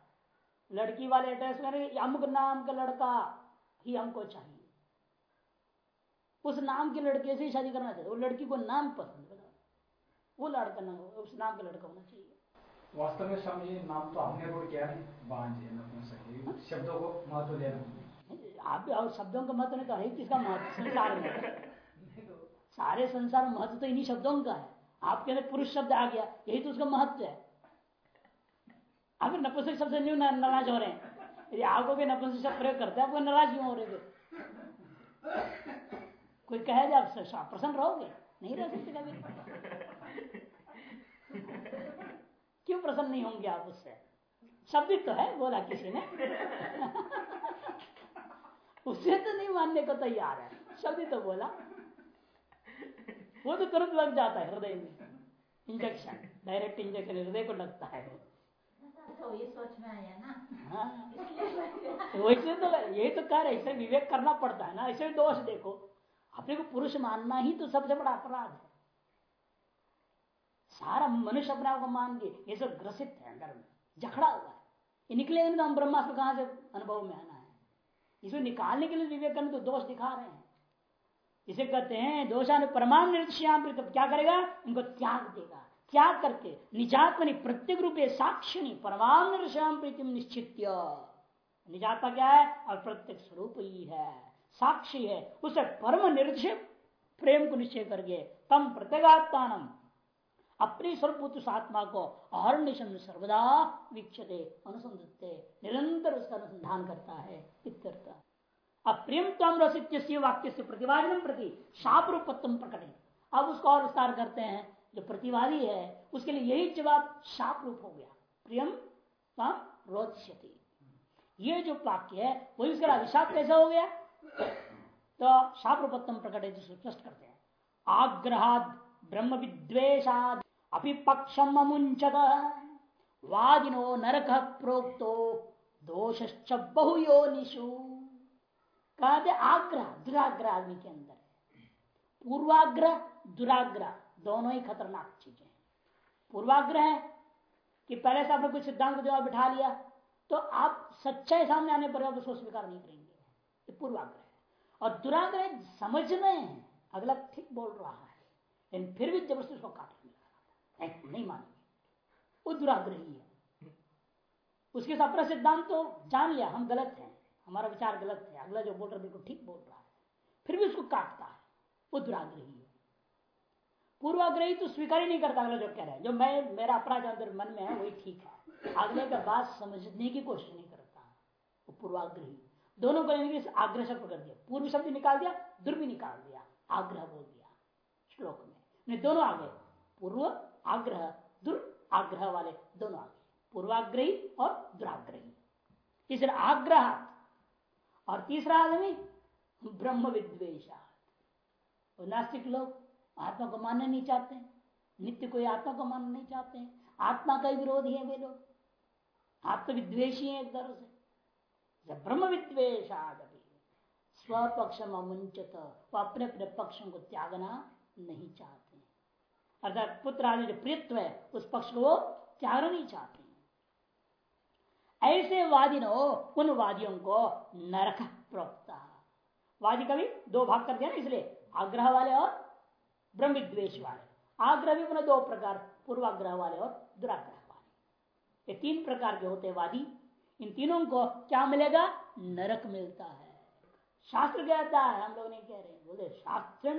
लड़की वाले एडवर्टाइजमेंट अमुक नाम का लड़का ही हमको चाहिए। उस नाम के लड़के से ही शादी करना चाहिए। वो लड़की को नाम पसंद है वो लड़का ना हो उस नाम का लड़का होना चाहिए। वास्तव में स्वामी जी नाम तो हमने रोड किया है है? शब्दों को महत्व देना आप भी और शब्दों का महत्व नहीं तो है किसका महत्व संसार में। सारे संसार महत्व तो इन्हीं शब्दों का है। आपके अंदर पुरुष शब्द आ गया, यही तो उसका महत्व है। आप नपुंसक शब्द न्यू नाराज़ हो रहे हैं। यदि आपको भी नपुंसक शब्द प्रयोग करते हैं आपको नाराज़ क्यों हो रहे थे कोई कहे दे आप प्रसन्न रहोगे। नहीं रह सकते कभी। क्यों प्रसन्न नहीं होंगे आप उससे? शब्द तो है, बोला किसी ने। उससे तो नहीं मानने को तैयार है। शब्द तो बोला। वो तो तुरंत लग जाता है हृदय में। इंजेक्शन डायरेक्ट इंजेक्शन हृदय को लगता है। तो ये सोच में आया ना। हाँ। वैसे तो यही तो कह रहे ऐसे विवेक करना पड़ता है ना ऐसे भी दोष देखो। अपने को पुरुष मानना ही तो सबसे बड़ा अपराध है। सारा मनुष्य अपने आप को मान के ये सब ग्रसित है अंदर में जखड़ा हुआ है। ये निकलेगा तो हम ब्रह्मास्त्र कहाँ से अनुभव में आना है? इसको निकालने के लिए विवेक करने तो दोष दिखा रहे हैं। इसे कहते हैं दोषान परमाम निर्दश्याम तो क्या करेगा? उनको त्याग देगा। त्याग करके निजात्मनि प्रत्येक रूपे साक्षिणी परमाम निर्दश्याम प्रीतिम निश्चित निजात्मा क्या है? और प्रत्येक स्वरूप ही है। साक्षी है। उसे परम निर्दय प्रेम को निश्चय करके तम प्रत्येगात्मान अपने स्वरूप आत्मा को अहर्निशन सर्वदा वीक्षते, अनुसंधते, निरंतर उसका अनुसंधान करता है। इत्यर्थ। अप्रियम तम रसित्य वाक्य से प्रतिवादन प्रति शाप रूपत्म प्रकट अब उसको और विस्तार करते हैं। जो प्रतिवादी है, उसके लिए यही जवाब शाप रूप हो गया। प्रियम तम रोच्यति ये जो वाक्य है वही उसका अभिशाप कैसा हो गया? तो शाप रूपत्म प्रकट है जिसको स्पष्ट करते हैं। आग्रहाद ब्रह्म विद्वेशाद अपिपक्षम वादिनो नरक प्रोक्तो, दोषश्च बहुयोनिषु। कहते आग्रह दुराग्रह आदमी के अंदर पूर्वाग्रह, दुराग्रह, दोनों ही खतरनाक चीज़ें हैं। पूर्वाग्रह है कि पहले से आपने कुछ सिद्धांत को दिमाग बिठा लिया तो आप सच्चाई सामने आने पर आप उसको स्वीकार नहीं करेंगे। ये पूर्वाग्रह और दुराग्रह समझ में अगला ठीक बोल रहा है, लेकिन फिर भी ज़बरदस्ती उसको काटने नहीं मानेंगे। वो दुराग्रही है। उसके साथ सिद्धांत तो जान लिया, हम गलत हैं। हमारा विचार गलत है, अगला जो बोल रहा है बिल्कुल ठीक बोल रहा है। फिर भी उसको काटता है, वो दुराग्रही है। पूर्वाग्रही तो स्वीकार ही नहीं करता, अगला जो कह रहा है। जो मैं, मेरा अपराध अंदर मन में है, वही ठीक है। अगले का बात समझने की कोशिश नहीं करता, वो पूर्वाग्रही। दोनों को आग्रह शब्द कर दिया। पूर्व शब्द निकाल दिया दुर् भी निकाल दिया, आग्रह बोल दिया, श्लोक में। दोनों आ गए पूर्व आग्रह दुर् आग्रह वाले दोनों आ गए पूर्वाग्रही और दुराग्रही। तीसरा आग्रह और तीसरा आदमी, ब्रह्म विद्वेशा नास्तिक लोग, आत्मा को मानना नहीं चाहते, नित्य कोई आत्मा को मानना नहीं चाहते। आत्मा का विरोधी है वे लोग। आत्मविद्वेशी है एक तरह से। ब्रह्म विद्वेशाद स्वपक्ष अमुंचत, वो अपने अपने पक्षों को त्यागना नहीं चाहते। अर्थात पुत्र आदि जो प्रियत्व है, उस पक्ष को वो त्यागना नहीं चाहते। ऐसे वादी नो उन वादियों को नरक प्रोक्ता। वादी का भी दो भाग कर दिया ना, इसलिए आग्रह वाले और ब्रह्म विद्वेश वाले। आग्रह भी दो प्रकार, पूर्वाग्रह वाले और दुराग्रह वाले। ये तीन प्रकार के होते वादी। इन तीनों को क्या मिलेगा? नरक मिलता है। शास्त्र कहता है, हम लोग नहीं कह रहे बोले शास्त्र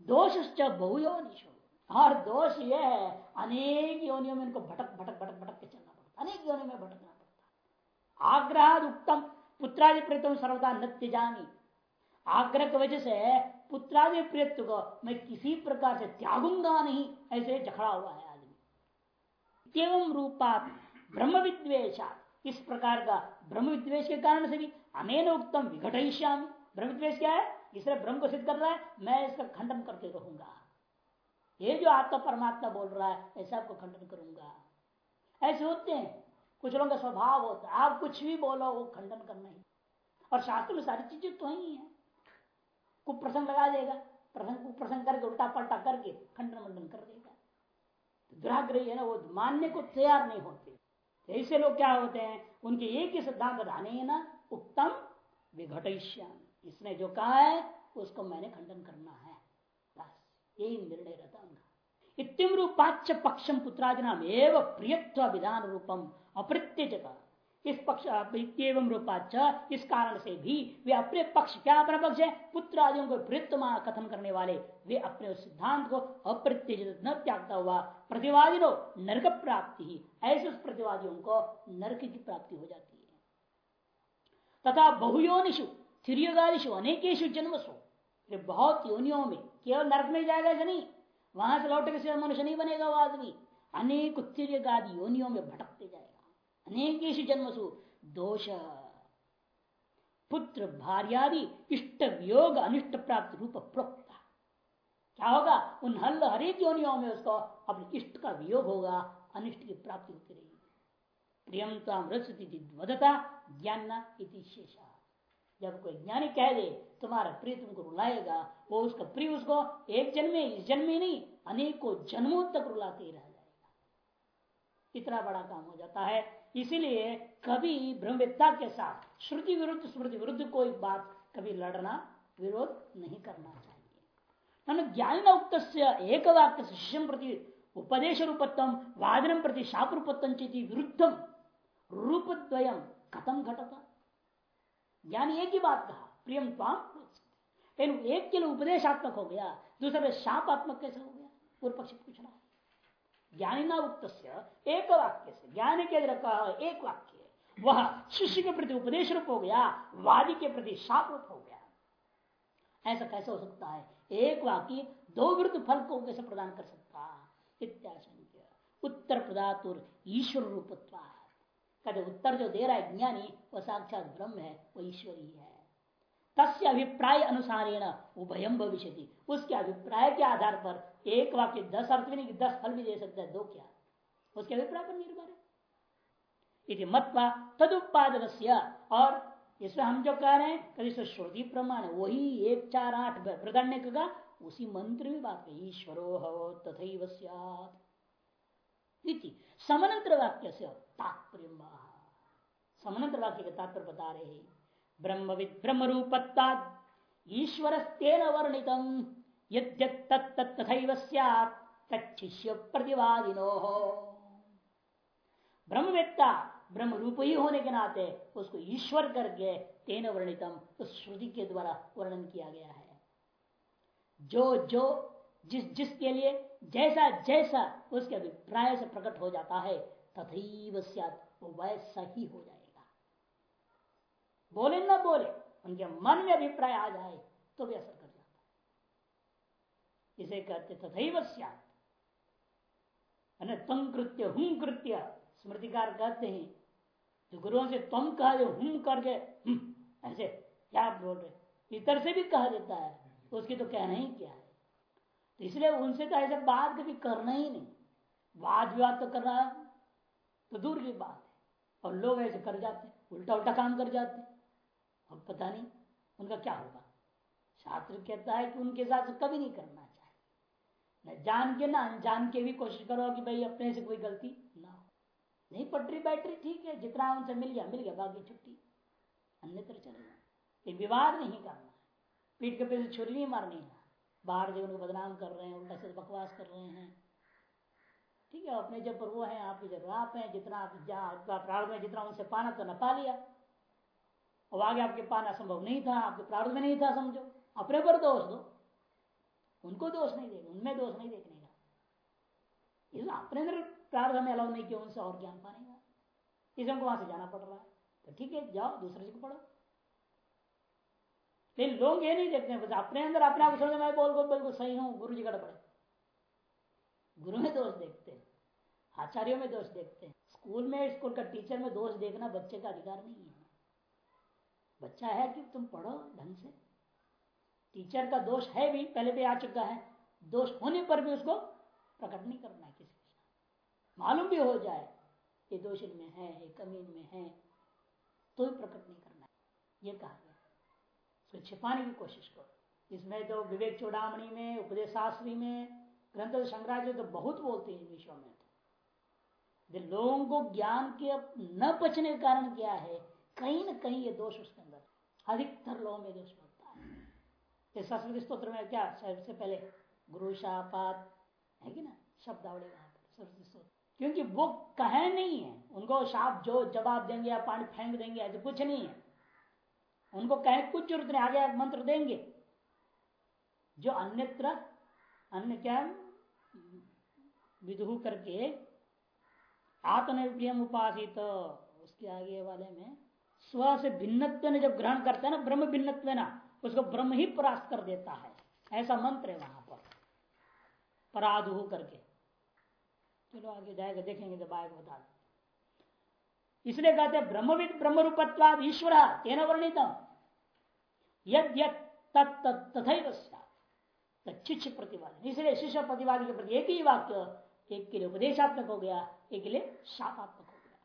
दोष बहुयोनिशो और दोष यह है, अनेक योनियों में इनको भटक भटक भटक भटक के चलना। अनेक योनियों में भटकना पड़ता आग्रह उत्तम पुत्रादि प्रेतम सर्वदा नत्य जानी आग्रह की वजह से पुत्रादि प्रियत्व को मैं किसी प्रकार से त्यागूँगा नहीं, ऐसे जखड़ा हुआ है आदमी। एवं रूपा ब्रह्म विद्वेशा इस प्रकार का ब्रह्म विद्वेश के कारण से भी अनेन उत्तम विघटिष्यामी ब्रह्म विद्वेश क्या है? इसलिए ब्रह्म को सिद्ध कर रहा है, मैं इसका खंडन करके रहूँगा। ये जो आत्मा परमात्मा बोल रहा है, ऐसा आपको खंडन करूँगा। ऐसे होते हैं। कुछ लोगों का स्वभाव होता है। आप कुछ भी बोलो, वो खंडन करना ही। और शास्त्र में सारी चीज़ें तो ही है। कुप्रसंग लगा देगा। प्रसंग कुप्रसंग करके उल्टा पलटा करके खंडन मंडन कर देगा। तो दुराग्रही है ना, वो मानने को तैयार नहीं होते। तो ऐसे लोग क्या होते हैं? उनके एक ही सिद्धांत बताने ना, उत्तम विघटिष्याम इसने जो कहा है, उसको मैंने खंडन करना है। बस, यही निर्णय रहता उनका। इतम रूपाच पक्षम पुत्रादिना एवं प्रियत्व विधान रूपम अप्रत्यजता इस पक्ष, एवं रूपाच इस कारण से भी वे अपने पक्ष क्या अपना पक्ष है। पुत्र को प्रियत्व कथन करने वाले वे अपने सिद्धांत को अप्रत्यजित न त्यागता हुआ प्रतिवादी नो नरक प्राप्ति ही। ऐसे उस प्रतिवादियों को नरक की प्राप्ति हो जाती है। तथा बहुयोनिशु थिरियोगादिशु अनेकेशु जन्मसु बहुत योनियों में केवल नरक में जाएगा ऐसा नहीं। वहाँ से लौट के मनुष्य नहीं बनेगा वो आदमी। अनेक तिरगादि योनियों में भटकते जाएगा। अनेक जन्मसु। दोष। पुत्र भार्यादि इष्ट वियोग अनिष्ट प्राप्त रूप प्रोक्ता। क्या होगा? उन हल हरेक योनियों में उसको अपने इष्ट का वियोग होगा, अनिष्ट की प्राप्ति होती रहेगी। प्रियमता वदता ज्ञान शेषा। जब कोई ज्ञानी कह दे, तुम्हारा प्रिय तुमको रुलाएगा, वो उसका प्रिय उसको एक जन्म में इस जन्म में नहीं, अनेकों जन्मों तक रुलाते ही रह जाएगा। इतना बड़ा काम हो जाता है। इसीलिए कभी ब्रह्मवेत्ता के साथ श्रुति विरुद्ध, स्मृति विरुद्ध कोई बात कभी लड़ना विरोध नहीं करना चाहिए। ज्ञान उक्त एक वाक्य शिष्य प्रति उपदेश रूपत्व वादन प्रति शाप रूपत्व विरुद्धम रूपद्वयम खत्म घटता? ज्ञानी एक ही बात कहा, प्रियम लेकिन एक के लिए उपदेशात्मक हो गया, दूसरे में शापात्मक कैसे हो गया? पूर्व पक्ष पूछ रहा है ज्ञानी ना उक्त एक वाक्य से, ज्ञानी के एक वाक्य वह शिष्य के प्रति उपदेश रूप हो गया, वादी के प्रति शाप रूप हो गया। ऐसा कैसे हो सकता है? एक वाक्य दो विरुद्ध फल को कैसे प्रदान कर सकता। इत्याशंक्य। उत्तर प्रदातुर ईश्वर रूपत्वा कहते उत्तर जो दे रहा है ज्ञानी, वह साक्षात ब्रह्म है, वह ईश्वरी है। तस्य अभिप्राय अनुसारेण उभयम भविष्य उसके अभिप्राय के आधार पर एक वाक्य दस अर्थ भी नहीं दस फल भी दे सकता है, दो क्या? उसके अभिप्राय पर निर्भर है। यदि मत्वा और इसमें हम जो कह रहे हैं, कभी श्रुति प्रमाण वही एक चार आठ प्रदंड का उसी मंत्र में बात है ईश्वरो हो तथा इति। समनंतर वाक्य से तात्पर्य समनंतर वाक्य का तात्पर्य बता रहे ब्रह्मविद ब्रह्म रूपत्ता ईश्वर तेन वर्णितम यद्यतत्तथैव तच्छिष्य प्रतिवादिनो ब्रह्मवेत्ता ब्रह्म रूप ही होने के नाते उसको ईश्वर करके तेन वर्णितम। उस श्रुति के द्वारा वर्णन किया गया है। जो जो जिस जिसके लिए जैसा जैसा उसके अभिप्राय से प्रकट हो जाता है, तथैव वैसा ही हो जाएगा। बोले ना बोले, उनके मन में अभिप्राय आ जाए तो भी असर कर जाता इसे कहते तथैव तम कृत्य हुम कृत्य, स्मृतिकार कहते हैं, जो गुरुओं से तुम कह दे हम करके ऐसे क्या बोल रहे इतर से भी कहा देता है, उसकी तो कहना ही क्या है? इसलिए उनसे तो ऐसे बात कभी करना ही नहीं। वाद विवाद तो करना तो दूर की बात है। और लोग ऐसे कर जाते उल्टा उल्टा काम कर जाते अब पता नहीं उनका क्या होगा। शास्त्र कहता है कि उनके साथ कभी नहीं करना चाहिए। न जान के ना अनजान के भी कोशिश करो कि भाई अपने से कोई गलती ना हो। नहीं पटरी बैटरी ठीक है, जितना उनसे मिल गया मिल गया, बाकी छुट्टी। अन्यत्र चलेगा विवाद नहीं करना। पीठ के पे छुरी नहीं मारनी है। बाहर जो उनको बदनाम कर रहे हैं उल्टा से बकवास कर रहे हैं। ठीक है, अपने जब वो है, आपकी जब आप हैं, जितना आप प्रारूप में जितना उनसे पाना तो न पा लिया। और आगे आपके पाना संभव नहीं था, आपके प्रारूप में नहीं था, समझो। अपने पर दोष दो। उनको दोष नहीं देगा उनमें दोष नहीं देखने का। इसलिए अपने अंदर प्रार्थ में अलाउ नहीं किया, उनसे और ज्ञान पाने का। इसे हमको वहाँ से जाना पड़ रहा है। तो ठीक है, जाओ, दूसरे से पढ़ो। लेकिन लोग ये नहीं देखते बस अपने अंदर अपने आप समझ मैं बोल बिल्कुल सही हूँ, गुरु जी गड़बड़े गुरु में दोष देखते हैं, आचार्यों में दोष देखते हैं, स्कूल में, स्कूल का टीचर में दोष देखना बच्चे का अधिकार नहीं है। बच्चा है कि तुम पढ़ो ढंग से। टीचर का दोष है भी, पहले भी आ चुका है, दोष होने पर भी उसको प्रकट नहीं करना है किसी के मालूम भी हो जाए, ये दोष इनमें है, ये कमी इनमें है तो भी प्रकट नहीं करना है। ये कहा गया। उसको छिपाने की कोशिश करो। इसमें तो विवेक चूड़ामणि में उपदेश शास्त्री में, ग्रंथ शंकराचार्य तो बहुत बोलते हैं विषयों में तो। लोगों को ज्ञान के न बचने का कारण क्या है? कहीं ना कहीं ये दोष उसके अंदर अधिकतर लोगों में दोष होता है। ये संस्कृत स्त्रोत्र में क्या? सबसे पहले गुरु शापात, है कि ना? शब्दावली वहाँ पर सरस्वती स्त्रोत्र क्योंकि वो कहे नहीं है। उनको शाप जो जवाब देंगे या पानी फेंक देंगे, ऐसे कुछ नहीं है। उनको कहे कुछ ज़रूरत नहीं आगे मंत्र देंगे। जो अन्यत्र, अन्य क्या विदु करके आत्मप्रियम उपासित तो उसके आगे वाले में स्व से भिन्नत्व ने जब ग्रहण करता है ना, ब्रह्म भिन्नत्व ना, उसको ब्रह्म ही परास्त कर देता है। ऐसा मंत्र है वहाँ पर। पराधु करके। चलो आगे जाएगा, देखेंगे जब आएगा बता दो। इसलिए कहते हैं, ब्रह्मविद ब्रह्म रूपत्वाद ईश्वर, तेना वर्णितम। यद तथैव शिष्य प्रतिवाद इसलिए शिष्य प्रतिवादी के प्रति एक ही वाक्य, एक के लिए उपदेशात्मक हो गया, एक के लिए शापात्मक हो गया।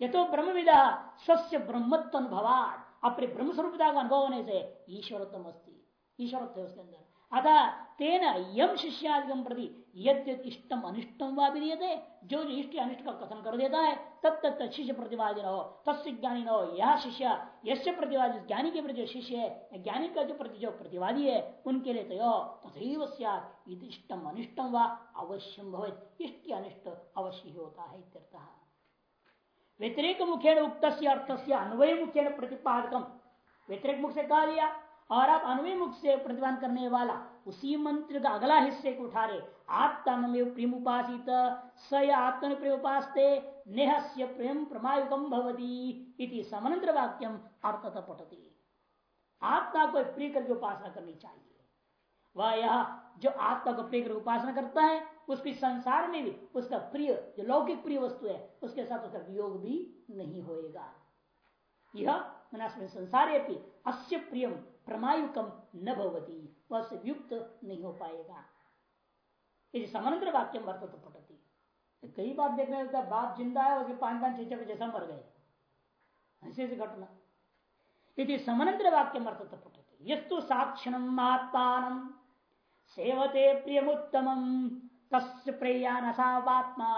ये तो ब्रह्मविदा स्वस्थ ब्रह्मत्व अनुभवाद अपने ब्रह्म स्वरूपता का अनुभव होने से ईश्वरत्म अस्ती ईश्वरत्व उसके अंदर। अतः तेन यम शिष्यादिगम प्रति यद इष्टम अनिष्टम वा विधीयते, जो जो इष्ट अनिष्ट का कथन कर देता है तब तक शिष्य प्रतिवादी हो तस्य ज्ञानी हो यह शिष्य यश प्रतिवादी ज्ञानी के प्रति जो शिष्य है ज्ञानी का जो प्रति जो प्रतिवादी है उनके लिए तो तथैव इष्टम अनिष्टम व अवश्यम भव इष्ट अनिष्ट अवश्य होता है व्यतिरिक मुखेण उक्त अर्थ से अन्वय मुखेण प्रतिपादकम। व्यतिरिक मुख से कहा दिया और आप अनुमुख से प्रतिपादन करने वाला उसी मंत्र का अगला हिस्से को उठा रहे आत्म प्रेम उपासित स आत्म प्रेम उपासते नेहस्य प्रेम प्रमायुकम भवती इति समन्त्र वाक्यम अर्थत पटती आत्मा को प्रिय करके उपासना करनी चाहिए। वह यह जो आत्मा को प्रिय करके उपासना करता है, उसकी संसार में भी उसका प्रिय, जो लौकिक प्रिय वस्तु है, उसके साथ उसका वियोग भी नहीं होएगा। यह संसार अस्य प्रियम प्रमायुकम न भवती वह से युक्त नहीं हो पाएगा। यदि समंत्र वाक्य अर्थ तो पटती तो कई बार देखने लगता बाप ज़िंदा है उसके पाँच पाँच छह जैसा मर गए। ऐसे ऐसी घटना। यदि समनंत्र वाक्य अर्थ तो पटती यस्तु साक्षण आत्मान, सेवते प्रियमुत्तम, तस्य प्रेयान असावात्मा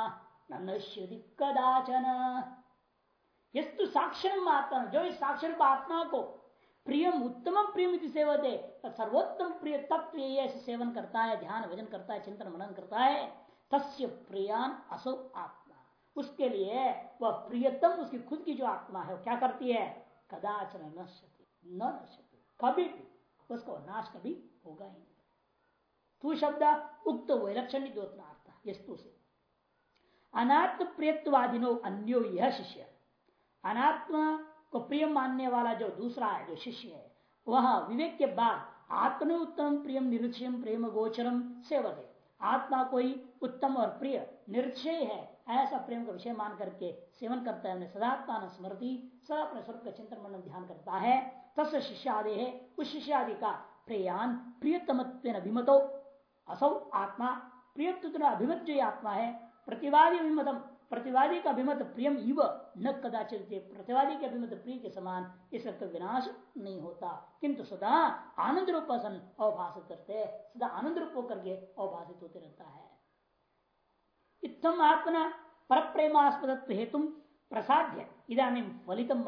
नश्यति कदाचन यस्तु साक्षर आत्मा, जो इस साक्षर आत्मा को प्रियम उत्तम प्रियम सेवते। सर्वोत्तम प्रिय तत्व ऐसे सेवन करता है, ध्यान, भजन करता है, चिंतन, मनन करता है, तस्य प्रियान असो आत्मा। उसके लिए वह प्रियतम उसकी खुद की जो आत्मा है, वो क्या करती है? कदाचन नश्यति, न नश्यति। कभी भी उसको नाश कभी होगा ही नहीं। तू शब्द उक्त वैलक्षण द्योतनार्थ यस्तु से। अनात्म प्रियवादिनो अन्यो यह शिष्य। अनात्मा को प्रिय मानने वाला जो दूसरा है, जो शिष्य है, वह विवेक के बाद आत्म उत्तम प्रियम निरुक्षम प्रेम गोचरम सेवते। आत्मा कोई उत्तम और प्रिय निरुक्षय है, ऐसा प्रेम का विषय मान करके सेवन करता है सदात्मा स्मृति, सदा स्वरूप का चिंतन मन ध्यान करता है। तस् शिष्यादि है, उस शिष्यादि का प्रियान प्रियतम अभिमतो। असौ आत्मा प्रियत्व अभिमत जो आत्मा है, प्रतिवादी अभिमतम। प्रतिवादी का अभिमत प्रियम इव न कदाचित प्रतिवादी के अभिमत प्रिय के समान इसका तो विनाश नहीं होता। किंतु सदा आनंद रूप अवभाषित करते सदा आनंद रूप होकर के अवभाषित होते रहता है। इतम आत्मना पर प्रेमास्पद हेतु प्रसाद्य इधानी फलितम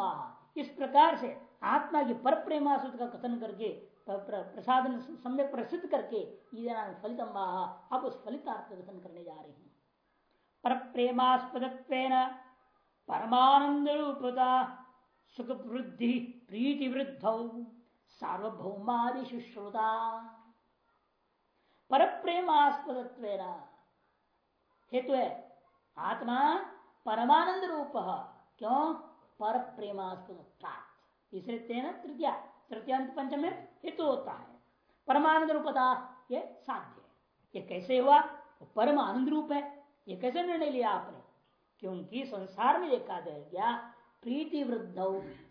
इस प्रकार से आत्मा की पर प्रेमास्पद का कथन करके प्रसाद सम्यक प्रसिद्ध करके इधानी फलितम अब उस फलितार्थ कथन करने जा रहे हैं। पर प्रेमास्पद परमानंद रूपता सुख वृद्धि प्रीति वृद्ध सार्वभौमादि शुश्रुता पर प्रेमास्पद हेतु है, आत्मा परमानंद रूप क्यों? पर प्रेमास्पद तीसरे तेना तृतीया तृतीयांत पंचम में हेतु होता है। परमानंद रूपता ये साध्य ये कैसे हुआ? परम आनंद रूप है। ये कैसे निर्णय लिया आपने? क्योंकि संसार में देखा गया प्रीति वृद्ध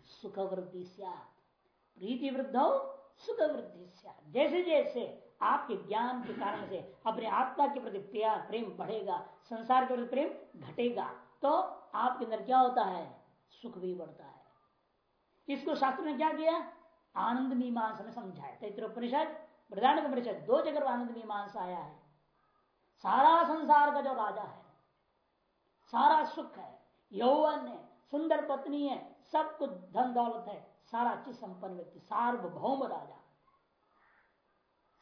सुख वृद्धि प्रीति वृद्ध सुख वृद्धि जैसे जैसे आपके ज्ञान के कारण से अपने आत्मा के प्रति प्रेम बढ़ेगा, संसार के प्रति प्रेम घटेगा तो आपके अंदर क्या होता है? सुख भी बढ़ता है। इसको शास्त्र ने क्या किया? आनंद मीमांसा में समझाया। तैत्रोपनिषद प्रधान उपनिषद, दो जगह आनंद मीमांसा आया है। सारा संसार का जो राजा है, सारा सुख है, यौवन है, सुंदर पत्नी है, सब कुछ धन दौलत है, सारा चीज़ संपन्न व्यक्ति, सार्वभौम राजा।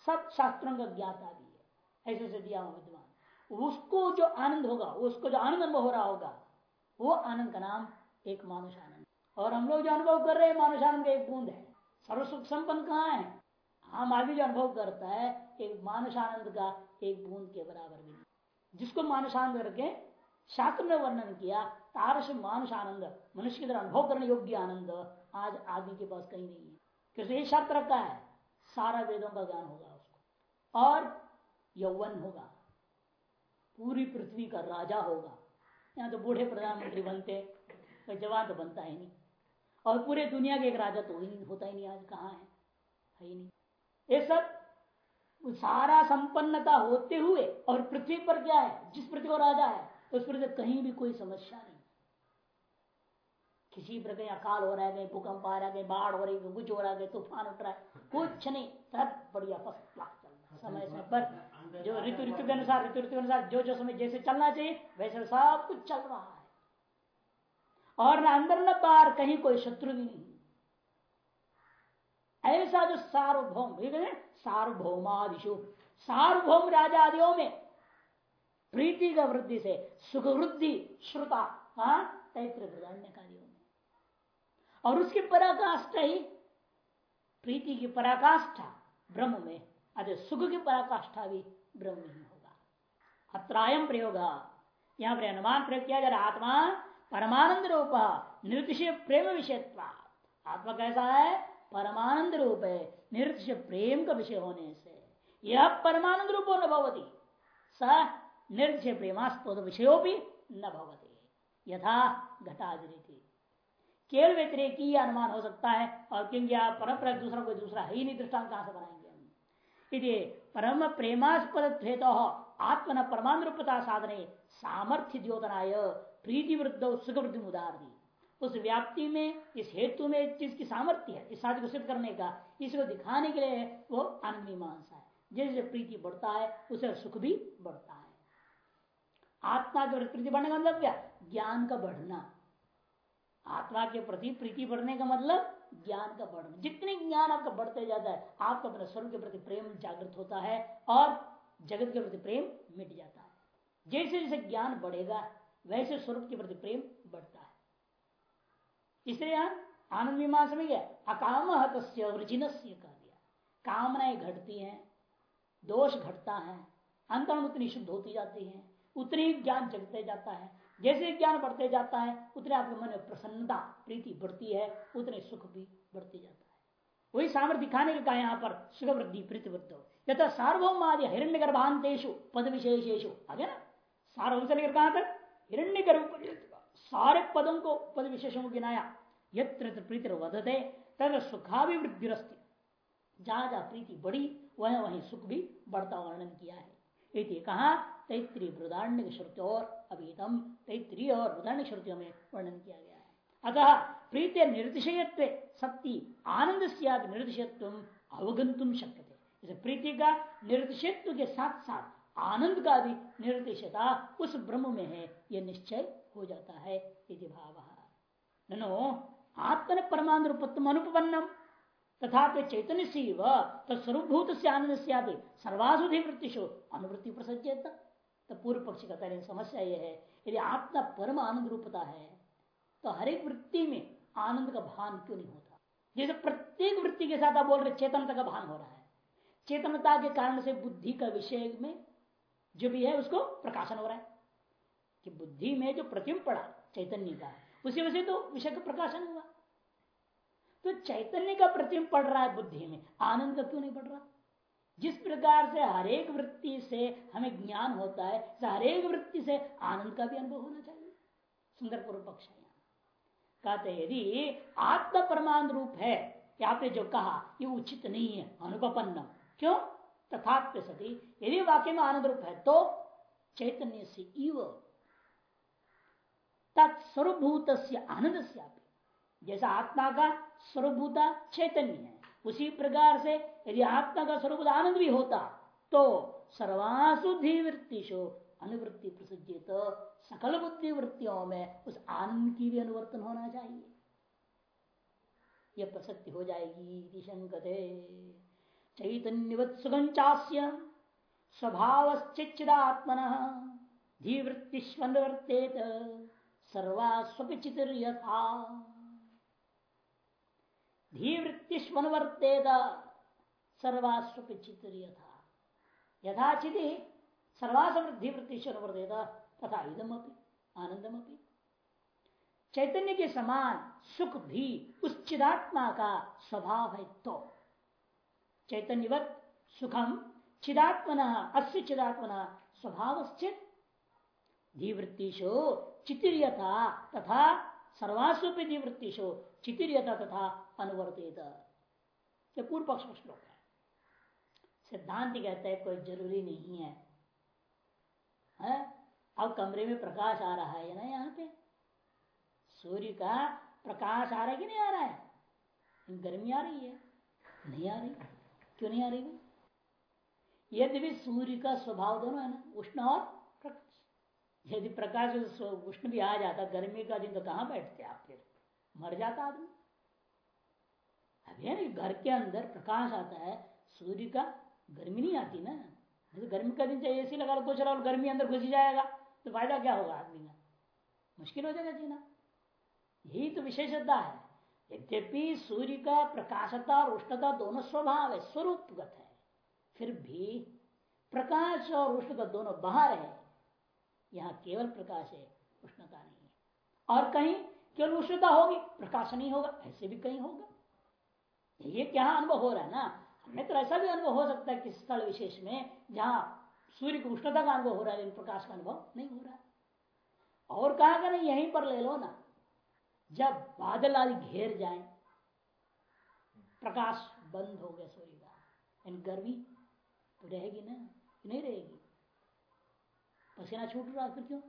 सब शास्त्रों का ज्ञाता भी है, ऐसे से दिया विद्वान। उसको जो आनंद होगा, उसको जो आनंद अनुभव हो रहा होगा, वो आनंद का नाम एक मानुष आनंद और हम लोग जो अनुभव कर रहे हैं मानुष आनंद का एक बूंद है। सर्व सुख संपन्न कहाँ है? हम आगे जो अनुभव करता है, एक मानुष आनंद का एक बूंद के बराबर भी नहीं जिसको मानुष आनंद करके शास्त्र ने वर्णन किया, तारस मानुष आनंद मनुष्य की तरह अनुभव करने योग्य आनंद आज आदमी के पास कहीं नहीं है। क्योंकि ये शर्त रखा है, सारा वेदों का ज्ञान होगा उसको। और यौवन होगा, पूरी पृथ्वी का राजा होगा। यहाँ तो बूढ़े प्रधानमंत्री बनते, कोई जवान तो बनता ही नहीं। और पूरे दुनिया के एक राजा तो ही नहीं, होता ही नहीं आज, कहाँ है? है ही नहीं। ये सब सारा संपन्नता होते हुए और पृथ्वी पर क्या है, जिस पृथ्वी को राजा है, उस पृथ्वी कहीं भी कोई समस्या नहीं। किसी प्रकार अकाल हो रहा है, कहीं भूकंप आ रहा है, कहीं बाढ़ हो रही है कुछ हो रहा है तूफ़ान उठ रहा है, कुछ नहीं। सब बढ़िया फ़र्स्ट क्लास चल रहा समय समय पर जो ऋतु ऋतु के अनुसार ऋतु ऋतु के अनुसार जो जो समय जैसे चलना चाहिए, वैसे सब कुछ चल रहा है। और न अंदर न बाहर कहीं कोई शत्रु भी नहीं। ऐसा जो सार्वभौम सार्वभौमादिशु। सार्वभौम राजा आदियों में प्रीति का वृद्धि से सुख वृद्धि श्रुता हाँ तैत्र कार्यों में। और उसकी पराकाष्ठा ही, प्रीति की पराकाष्ठा ब्रह्म में अरे सुख की पराकाष्ठा भी ब्रह्म ही होगा। अत्रायम प्रयोग। यहाँ पर अनुमान प्रयोग किया जा रहा आत्मा परमानंद रूप निर्दिशय प्रेम विषय आत्मा कैसा है? परमानंद रूप है निर्दिश प्रेम का विषय होने से। यह परमानंद रूप न भवती। स निर्दिश प्रेमास्पद विषयो भी न भवती। यथा घटादि केवल व्यतिरेक अनुमान हो सकता है, और क्योंकि आप परम्परा दूसरा कोई दूसरा है नहीं, दृष्टांत कहाँ से बनाएँगे हम? यदि परम प्रेमास्पद आत्मन परमाणु रूपता साधने सामर्थ्य द्योतनाय प्रीति वृद्ध सुख वृद्धि उदार दी उस व्याप्ति में, इस हेतु में चीज़ की सामर्थ्य है, इस साध्य को सिद्ध करने का इसको दिखाने के लिए वो आनंद मीमांसा है। जैसे प्रीति बढ़ता है, उसे सुख भी बढ़ता है। आत्मा के प्रति प्रीति बढ़ने का मतलब क्या? ज्ञान का बढ़ना। आत्मा के प्रति प्रीति बढ़ने का मतलब ज्ञान का बढ़ना। जितने ज्ञान आपका बढ़ते जाता है, आपका अपने स्वरूप के प्रति प्रेम जागृत होता है और जगत के प्रति प्रेम मिट जाता है। जैसे जैसे ज्ञान बढ़ेगा, वैसे स्वरूप के प्रति प्रेम बढ़ता है। इसलिए यहाँ आनंद मीमांस में क्या अकाम वृजिनस्य कह दिया। कामनाएँ घटती हैं, दोष घटता है अंत उतनी शुद्ध होती जाती है, उतनी ज्ञान जगते जाता है। जैसे ज्ञान बढ़ते जाता है, उतने आपके मन में प्रसन्नता, प्रीति बढ़ती है, उतने सुख भी बढ़ते जाता है। वही सामर्थ्य दिखाने का कहा यहाँ पर सुख वृद्धि प्रीति वृद्धि यथा सार्वभौम आदि हिरण्य गर्भांतेशु पद विशेषेशु आगे ना? सार्वभौम से लेकर कहा तक? हिरण्य गर्भ सारे पदों को पद विशेषों को गिनाया यत्र प्रीति वधते तद सुखाभिवृद्धि जहाँ जहाँ प्रीति बढ़ी वह वहीं सुख भी बढ़ता वर्णन किया है। इति कहा तैतृय बृदारण्य श्रुति और अभितम तैतृय और बृदारण्य श्रुतियों में वर्णन किया गया है। अतः प्रीति निर्दिशयत्व सत्य आनंद से निर्दिशयत्व अवगंतुम शक्य थे प्रीति का निर्दिशत्व के साथ साथ आनंद का भी निर्देशता उस ब्रह्म में है यह निश्चय हो जाता है यदि भाव। नो आत्मन परमाणु रूपत्व अनुपन्नम तथा चैतन्य से तत्स्वरूपभूत से आनंद से सर्वासुधि वृत्तिशो अनुवृत्ति प्रसज्जेत तो पूर्व पक्ष का तरह समस्या यह है, यदि आत्मा परम आनंद रूपता है तो हर एक वृत्ति में आनंद का भान क्यों नहीं होता? जैसे प्रत्येक वृत्ति के साथ आप बोल रहे चेतनता का भान हो रहा है। चेतनता के कारण से बुद्धि का विषय में जो भी है, उसको प्रकाशन हो रहा है। कि बुद्धि में जो प्रतिम पड़ा चैतन्य का, उसी वजह से तो विषय का प्रकाशन हुआ। तो चैतन्य का प्रतिम पड़ रहा है बुद्धि में, आनंद का क्यों नहीं पड़ रहा? जिस प्रकार से हरेक वृत्ति से हमें ज्ञान होता है हरेक वृत्ति से आनंद का भी अनुभव होना चाहिए। सुंदर पूर्व पक्ष है कहते यदि आत्म प्रमाण रूप है आपने जो कहा, ये उचित नहीं है अनुपन्न क्यों? तथा सती, यदि वाक्य में आनंद रूप है तो चैतन्य से इव तत्स्वरूभूत आनंद जैसा आत्मा का स्वरूभूता चैतन्य है, उसी प्रकार से यदि आत्मा का स्वरूप आनंद भी होता तो सर्वासुधि अनुवृत्ति प्रसिद्धित सकल बुद्धि वृत्तियों में उस आनंद की भी अनुवर्तन होना चाहिए। यह प्रसक्ति हो जाएगी शंकते चैतन्यवत सुगंचास्य स्वभावश्चिदात्मन धीवृत्तिष्वनुवर्तेत। सर्वास्वपिचित यथा धीवृत्तिष्वनुवर्तेत सर्वास्वपिचित यथा यथाचिति सर्वासवृद्धि वृत्तिष्वनुवर्तेत तथा इदमपि आनंदमपि चैतन्य के समान सुख भी उस चिदात्मा का स्वभाव है तो चैतन्यवत सुखम चिदात्मन अस्य चिदात्मन स्वभाव धीवृत्तिशो चितिर्यथा तथा सर्वास्वपि धीवृत्तिशो चितिर्यथा तथा अनुवर्तित। पूर्व पक्ष श्लोक है। सिद्धांत कहता है, कोई ज़रूरी नहीं है? अब कमरे में प्रकाश आ रहा है ना यहाँ पे? सूर्य का प्रकाश आ रहा है कि नहीं आ रहा है? गर्मी आ रही है। नहीं आ रही। क्यों नहीं आ रही? यदि भी सूर्य का स्वभाव दोनों है ना, उष्ण और यदि प्रकाश उष्ण भी आ जाता, गर्मी का दिन तो कहाँ बैठते आप फिर? मर जाता आदमी। अभी है घर के अंदर प्रकाश आता है, सूर्य का गर्मी नहीं आती ना। तो गर्मी का दिन चाहिए एसी लगा लो कुछ गर्मी अंदर घुस जाएगा। तो फ़ायदा क्या होगा आदमी का? मुश्किल हो जाएगा जीना। यही तो विशेषता है। यद्यपि सूर्य का प्रकाशता और उष्णता दोनों स्वभाव है, स्वरूपगत है, फिर भी प्रकाश और उष्णता दोनों बाहर है। यहाँ केवल प्रकाश है, उष्णता नहीं है। और कहीं केवल उष्णता होगी, प्रकाश नहीं होगा, ऐसे भी कहीं होगा। ये क्या अनुभव हो रहा है ना? हमें तो ऐसा भी अनुभव हो सकता है किस स्थल विशेष में जहाँ सूर्य की उष्णता का अनुभव हो रहा है, लेकिन प्रकाश का अनुभव नहीं हो रहा है। और कहा कर? यहीं पर ले लो ना। जब बादल आदि घेर जाए, प्रकाश बंद हो गया सूर्य का। गर्मी तो रहेगी ना, नहीं रहेगी। पसीना छूट रहा फिर क्यों?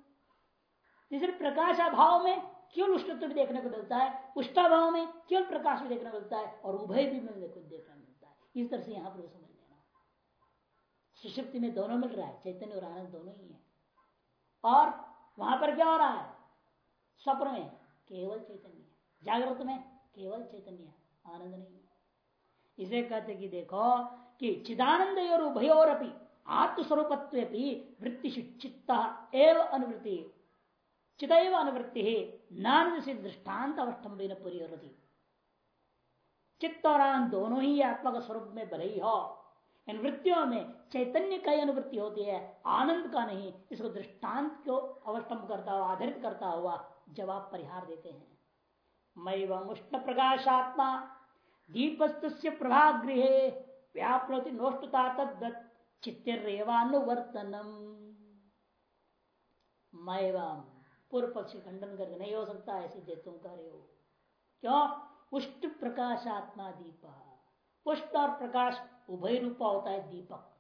तीसरे प्रकाश अभाव में केवल उष्णत्व भी देखने को मिलता है उष्टाभाव में केवल प्रकाश भी देखने को मिलता है, और उभय भी मिलने को देखने मिलता है। इस तरह से यहाँ पर समझ लेना। सुशक्ति में दोनों मिल रहा है, चैतन्य और आनंद दोनों ही है। और वहाँ पर क्या हो रहा है? स्वप्न में केवल चैतन्य जागृत में केवल चैतन्य आनंद नहीं इसे कहते कि देखो कि चिदानंद और उभयोर अपनी आत्मस्वरूपत्व वृत्ति चित्त एवं अनुवृत्ति। चिदैव अनुवृत्ति से दृष्टांत अवस्टम्बी पूरी चित्त और आनंद दोनों ही आत्मा का स्वरूप में भले ही हो इन वृत्तियों में चैतन्य का ही अनुवृत्ति होती है आनंद का नहीं इसको दृष्टांत को अवस्टम्भ करता हुआ आधारित करता हुआ जवाब परिहार देते हैं। मई उष्ण प्रकाशात्मा दीपस्त प्रभागृह व्यापनोति नोष्टता तद्दत चित्तेवानुवर्तनम मैवाम पूर्व पक्षी खंडन करके नहीं हो सकता ऐसे दे तुम कह रहे हो क्यों? उष्ट प्रकाशात्मा दीप। पुष्ट और प्रकाश उभय रूपा होता है दीपक।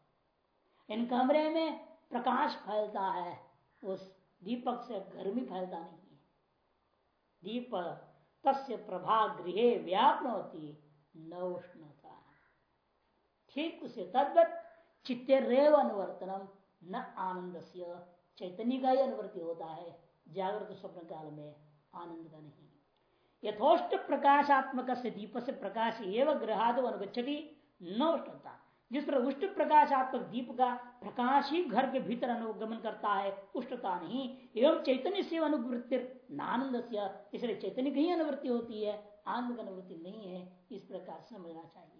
इन कमरे में प्रकाश फैलता है, उस दीपक से गर्मी फैलता नहीं है। दीप तस्य प्रभा गृह व्यापन होती, न उष्णता। ठीक उसे तद्वत चित्ते रेव अनुवर्तनम, न आनंद चैतन्य का ही अनुवर्ति होता है, जागृत स्वप्न काल में आनंद का नहीं। यथोष्ट प्रकाशात्मक से दीप से प्रकाश एवं ग्रहाद अनुगछति न उष्णता। जिस पर उष्ट प्रकाशात्मक दीप का प्रकाश ही घर के भीतर अनुगमन करता है, उष्णता नहीं। एवं चैतन्य से अनुवृत्ति नानंद इसलिए चैतन्य की ही अनुवृत्ति होती है, आनंद अनुवृत्ति नहीं है, इस प्रकार समझना चाहिए।